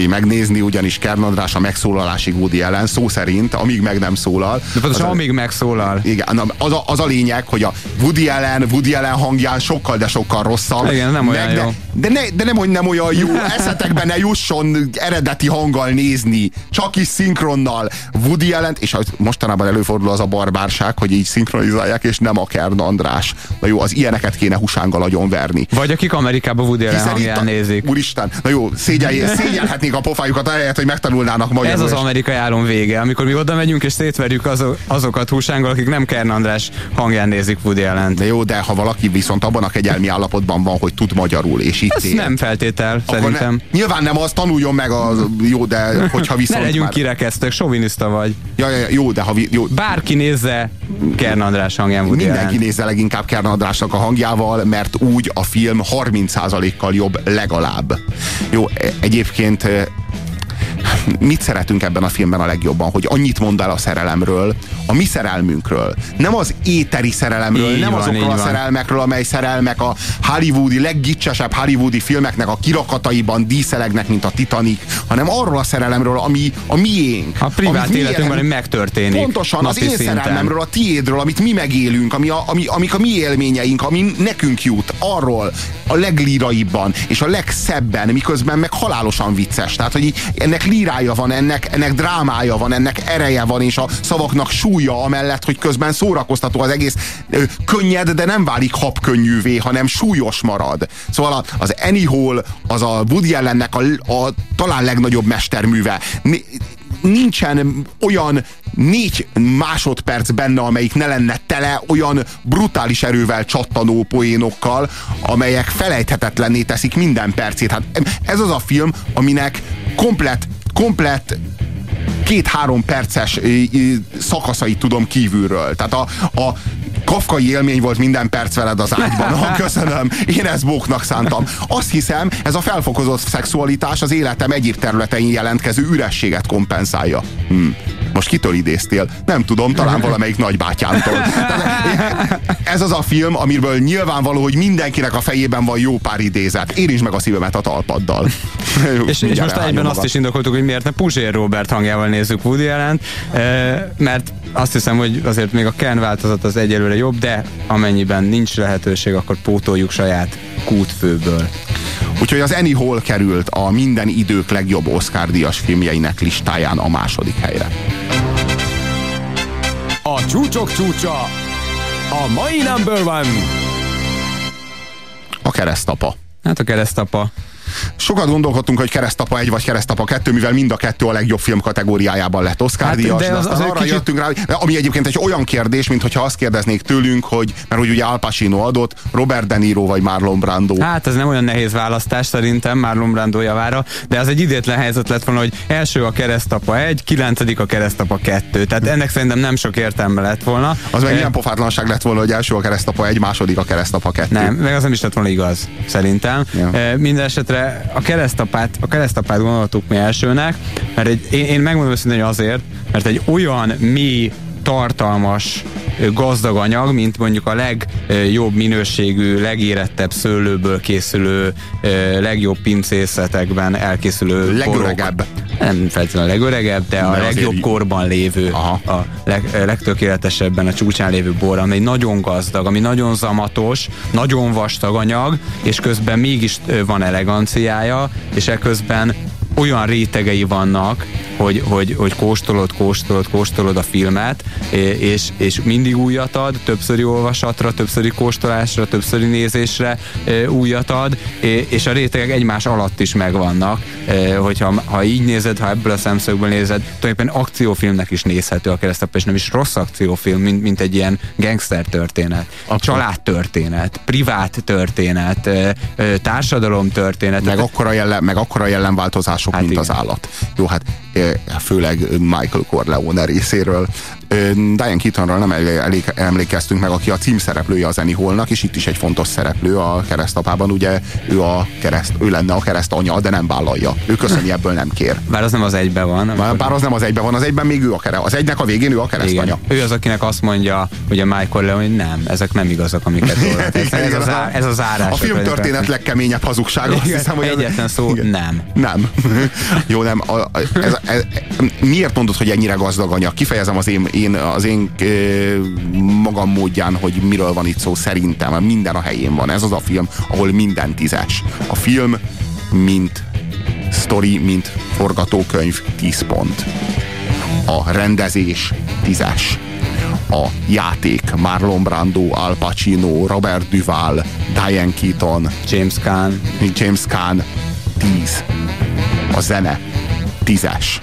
megnézni, ugyanis Kern András a megszólalásig Woody ellen szó szerint, amíg meg nem szólal. De pontosan amíg megszólal. Igen, az a, az a lényeg, hogy a Woody Allen, Woody Allen hangján sokkal, de sokkal rosszabb. Igen, nem olyan meg, jó. De, de, ne, de nem, hogy nem olyan jó, eszetekben ne jusson eredeti hanggal nézni, csak is szinkronnal. Woody Allen, és az mostanában előfordul az a barbárság, hogy így szinkronizálják, és nem a Kern András. Na jó, az ilyeneket kéne husánggal verni. Vagy akik Amerikában Woody Allen hangján a, nézik. Úristen, na jó, szégyelj, szégyelhetnék a pofájukat, ahelyett, hogy megtanulnának magyarul. Ez az amerikai álom vége, amikor mi oda megyünk és szétverjük azok, azokat husánggal, akik nem Kern András hangján nézik Woody Allen. De jó, de ha valaki viszont abban a kegyelmi állapotban van, hogy tud magyarul, és itt Ez él, nem feltétel, szerintem. Ne, nyilván nem az, tanuljon meg a jó, de hogyha viszont Ne legyünk már... kirekesztők, soviniszta vagy. Ja, ja, jó, de ha... Jó. Bárki nézze Kern András hangján Woody Mindenki Allen. nézze leginkább Kern Andrásnak a hangjával, mert úgy a film 30%-kal jobb legalább. Jó, e- egyébként mit szeretünk ebben a filmben a legjobban, hogy annyit mond el a szerelemről, a mi szerelmünkről. Nem az éteri szerelemről, így nem van, azokról a szerelmekről, amely szerelmek a hollywoodi, leggicsesebb hollywoodi filmeknek a kirakataiban díszelegnek, mint a Titanic, hanem arról a szerelemről, ami a miénk. A privát életünkben, ami megtörténik. Pontosan, az én szinten. szerelmemről, a tiédről, amit mi megélünk, ami a, ami, amik a mi élményeink, ami nekünk jut, arról a leglíraibban, és a legszebben, miközben meg halálosan vicces. Tehát, hogy ennek lírája van, ennek, ennek drámája van, ennek ereje van, és a szavaknak súlya amellett, hogy közben szórakoztató az egész könnyed, de nem válik habkönnyűvé, hanem súlyos marad. Szóval az Annie Hall az a Woody Allennek a, a talán legnagyobb mesterműve nincsen olyan négy másodperc benne, amelyik ne lenne tele olyan brutális erővel csattanó poénokkal, amelyek felejthetetlenné teszik minden percét. Hát ez az a film, aminek komplet, komplet két-három perces szakaszait tudom kívülről. Tehát a, a kafkai élmény volt minden perc veled az ágyban. Ha, köszönöm, én ezt bóknak szántam. Azt hiszem, ez a felfokozott szexualitás az életem egyéb területein jelentkező ürességet kompenzálja. Hm. Most kitől idéztél? Nem tudom, talán valamelyik nagybátyámtól. Ez az a film, amiről nyilvánvaló, hogy mindenkinek a fejében van jó pár idézet. Érintsd meg a szívemet a talpaddal. és, és most egyben azt is indokoltuk, hogy miért ne Puzsér Robert hangjával nézzük Woody allen mert azt hiszem, hogy azért még a Ken változat az egyelőre jobb, de amennyiben nincs lehetőség, akkor pótoljuk saját kútfőből. Úgyhogy az Annie Hall került a minden idők legjobb Oscar díjas filmjeinek listáján a második helyre a csúcsok csúcsa, a mai number one. A keresztapa. Hát a keresztapa. Sokat gondolkodtunk, hogy Keresztapa 1 vagy Keresztapa 2, mivel mind a kettő a legjobb film kategóriájában lett Oscar hát, díjas, de, de az, aztán az arra kicsit... jöttünk rá, ami egyébként egy olyan kérdés, mint hogyha azt kérdeznék tőlünk, hogy, mert hogy ugye Al Pacino adott, Robert De Niro vagy Marlon Brando. Hát ez nem olyan nehéz választás szerintem Marlon Brando javára, de az egy idétlen helyzet lett volna, hogy első a Keresztapa 1, kilencedik a Keresztapa 2. Tehát ennek szerintem nem sok értelme lett volna. Az meg milyen pofátlanság lett volna, hogy első a Keresztapa 1, második a Keresztapa 2. Nem, meg az nem is lett volna igaz, szerintem. Ja. Minden esetre a keresztapát, a keresztapát gondoltuk mi elsőnek, mert egy, én, én megmondom őszintén, hogy azért, mert egy olyan mély tartalmas, gazdag anyag, mint mondjuk a legjobb minőségű, legérettebb szőlőből készülő, legjobb pincészetekben elkészülő Legöregebb. Borok. Nem feltétlenül a legöregebb, de, de a legjobb azért... korban lévő, Aha. a leg, legtökéletesebben a csúcsán lévő bor, ami nagyon gazdag, ami nagyon zamatos, nagyon vastag anyag, és közben mégis van eleganciája, és ekközben olyan rétegei vannak, hogy, hogy, hogy kóstolod, kóstolod, kóstolod a filmet, és, és mindig újat ad, többszöri olvasatra, többszöri kóstolásra, többszöri nézésre újat ad, és a rétegek egymás alatt is megvannak, hogyha ha így nézed, ha ebből a szemszögből nézed, tulajdonképpen akciófilmnek is nézhető a keresztapa, és nem is rossz akciófilm, mint, mint egy ilyen gangster történet, családtörténet, privát történet, társadalom történet. Meg akkora, jellem, meg akkora jellemváltozások, hát mint igen. az állat. Jó, hát főleg Michael Corleone részéről. Diane Keatonról nem elég emlékeztünk meg, aki a címszereplője az Annie Hallnak, és itt is egy fontos szereplő a keresztapában, ugye ő, a kereszt, ő lenne a kereszt anya, de nem vállalja. Ő köszöni ebből nem kér. Bár az nem az egyben van. Bár, bár az nem az egyben van, az egyben még ő a kereszt. Az egynek a végén ő a keresztanya. Ő az, akinek azt mondja, hogy a Michael Leon, hogy nem, ezek nem igazak, amiket ez, ez, ez, az, á, ez az árás. A film történet legkeményebb hazugsága. Azt hiszem, hogy Egyetlen szó, igen. nem. Nem. Jó, nem. A, ez, ez, miért mondod, hogy ennyire gazdag anya? Kifejezem az én, én, az én e, magam módján, hogy miről van itt szó szerintem. Minden a helyén van. Ez az a film, ahol minden tízes. A film, mint sztori, mint forgatókönyv, 10 pont. A rendezés, tízes. A játék, Marlon Brando, Al Pacino, Robert Duval, Diane Keaton, James Caan, James Caan, 10. A zene, tízes.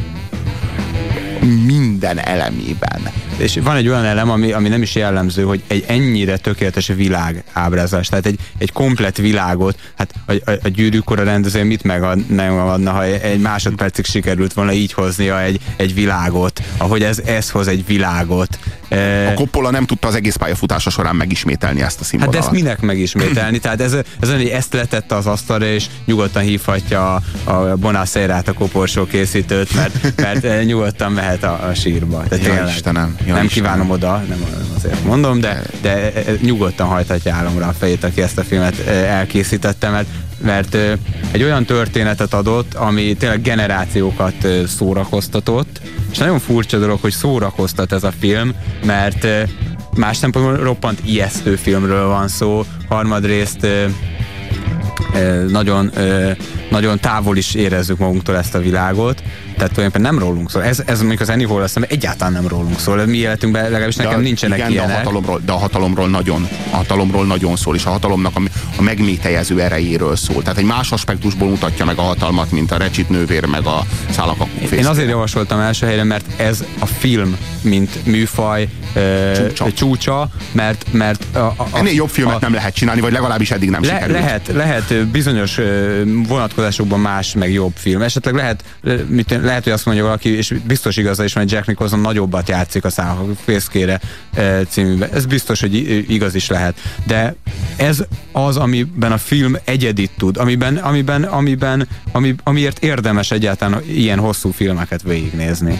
Minden elemében. És van egy olyan elem, ami, ami nem is jellemző, hogy egy ennyire tökéletes világ ábrázás. Tehát egy, egy komplet világot, hát a, a, a gyűrűkora rendező mit megadna, ha egy másodpercig sikerült volna így hoznia egy, egy világot, ahogy ez, ez hoz egy világot. A Coppola nem tudta az egész pályafutása során megismételni ezt a színvonalat. Hát ezt minek megismételni? Tehát ez, ez hogy ezt letette az asztalra, és nyugodtan hívhatja a, a Bonászérát, a koporsó készítőt, mert, mert nyugodtan mehet a, a sírba. Tehát ja, Istenem, ja, nem Istenem. kívánom oda, nem azért mondom, de, de nyugodtan hajthatja álomra a fejét, aki ezt a filmet elkészítette, mert mert egy olyan történetet adott, ami tényleg generációkat szórakoztatott, és nagyon furcsa dolog, hogy szórakoztat ez a film, mert más szempontból roppant ijesztő filmről van szó, harmadrészt nagyon, nagyon távol is érezzük magunktól ezt a világot, tehát tulajdonképpen nem rólunk szól. Ez, ez mondjuk az Hall azt egyáltalán nem rólunk szól. Mi életünkben legalábbis nekem de, nincsenek igen, ilyenek. De a, hatalomról, de a hatalomról nagyon, a hatalomról nagyon szól, és a hatalomnak a, a megmétejező erejéről szól. Tehát egy más aspektusból mutatja meg a hatalmat, mint a recsit nővér, meg a szálak a Én azért javasoltam első helyre, mert ez a film, mint műfaj csúcsa, csúcsa mert, mert a, a, Ennél jobb filmet a, nem lehet csinálni, vagy legalábbis eddig nem le, sikerült. Lehet, lehet bizonyos vonatkozásokban más, meg jobb film. Esetleg lehet, mit, lehet, hogy azt mondja valaki, és biztos igaza is hogy Jack Nicholson nagyobbat játszik a Szálak fészkére címűben. Ez biztos, hogy igaz is lehet. De ez az, amiben a film egyedit tud, amiben, amiben, amiben, ami, amiért érdemes egyáltalán ilyen hosszú filmeket végignézni.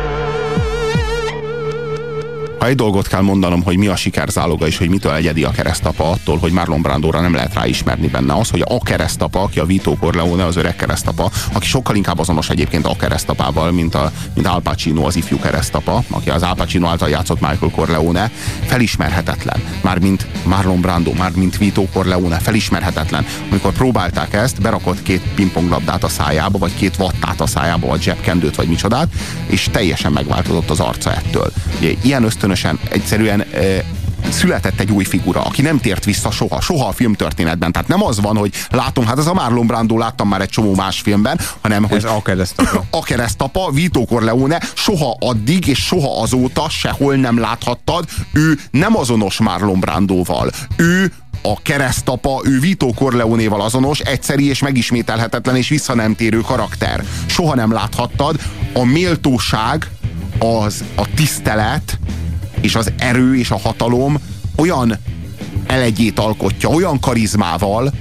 Ha egy dolgot kell mondanom, hogy mi a sikerzáloga és hogy mitől egyedi a keresztapa attól, hogy Marlon Brandóra nem lehet ráismerni benne az, hogy a keresztapa, aki a Vito Corleone, az öreg keresztapa, aki sokkal inkább azonos egyébként a keresztapával, mint, a, mint Al Pacino, az ifjú keresztapa, aki az Al Pacino által játszott Michael Corleone, felismerhetetlen. Mármint Marlon Brando, mármint Vito Corleone, felismerhetetlen. Amikor próbálták ezt, berakott két pingponglabdát a szájába, vagy két vattát a szájába, vagy zsebkendőt, vagy micsodát, és teljesen megváltozott az arca ettől. Ugye, ilyen ösztönösen egyszerűen született egy új figura, aki nem tért vissza soha, soha a filmtörténetben. Tehát nem az van, hogy látom, hát ez a Marlon Brando láttam már egy csomó más filmben, hanem hogy Ez a keresztapa. a keresztapa, Vito Corleone soha addig és soha azóta sehol nem láthattad, ő nem azonos Marlon Brandoval. Ő a keresztapa, ő Vito Corleonéval azonos, egyszeri és megismételhetetlen és vissza nem térő karakter. Soha nem láthattad. A méltóság, az, a tisztelet és az erő és a hatalom olyan elegyét alkotja, olyan karizmával,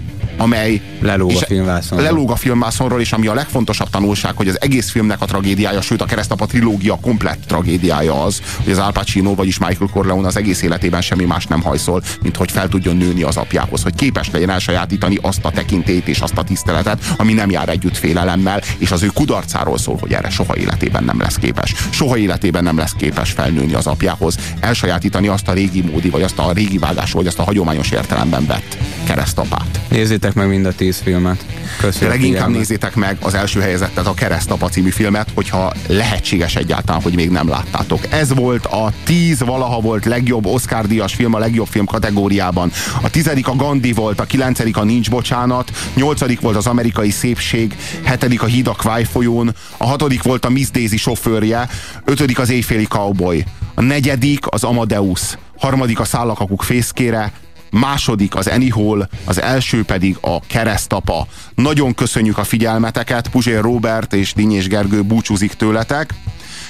amely Lelóg a filmvászonról. Lelóg a filmvászonról, és ami a legfontosabb tanulság, hogy az egész filmnek a tragédiája, sőt a keresztapa trilógia komplett tragédiája az, hogy az Al Pacino, vagyis Michael Corleone az egész életében semmi más nem hajszol, mint hogy fel tudjon nőni az apjához, hogy képes legyen elsajátítani azt a tekintét és azt a tiszteletet, ami nem jár együtt félelemmel, és az ő kudarcáról szól, hogy erre soha életében nem lesz képes. Soha életében nem lesz képes felnőni az apjához, elsajátítani azt a régi módi, vagy azt a régi vágású, vagy azt a hagyományos értelemben vett keresztapát. Nézzétek meg mind a tíz filmet. De Köszönöm. leginkább figyelmet. nézzétek meg az első helyezettet, a Keresztapa című filmet, hogyha lehetséges egyáltalán, hogy még nem láttátok. Ez volt a tíz valaha volt legjobb Oscar díjas film a legjobb film kategóriában. A tizedik a Gandhi volt, a kilencedik a Nincs bocsánat, nyolcadik volt az Amerikai Szépség, hetedik a Híd a Kváj folyón, a hatodik volt a Miss Daisy sofőrje, ötödik az Éjféli Cowboy, a negyedik az Amadeus, harmadik a Szállakakuk fészkére, második az Anyhol, az első pedig a Keresztapa. Nagyon köszönjük a figyelmeteket, Puzsér Robert és Dinyés Gergő búcsúzik tőletek.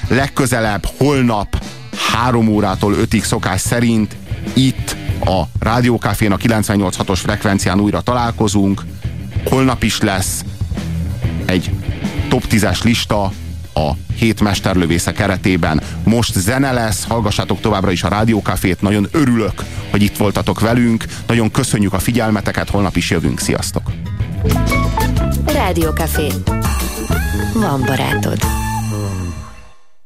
Legközelebb holnap 3 órától 5-ig szokás szerint itt a Rádiókafén a 98.6-os frekvencián újra találkozunk. Holnap is lesz egy top 10-es lista a hét mesterlövésze keretében. Most zene lesz, hallgassátok továbbra is a Rádiókafét, nagyon örülök, hogy itt voltatok velünk, nagyon köszönjük a figyelmeteket, holnap is jövünk, sziasztok! Rádiókafé. Van barátod.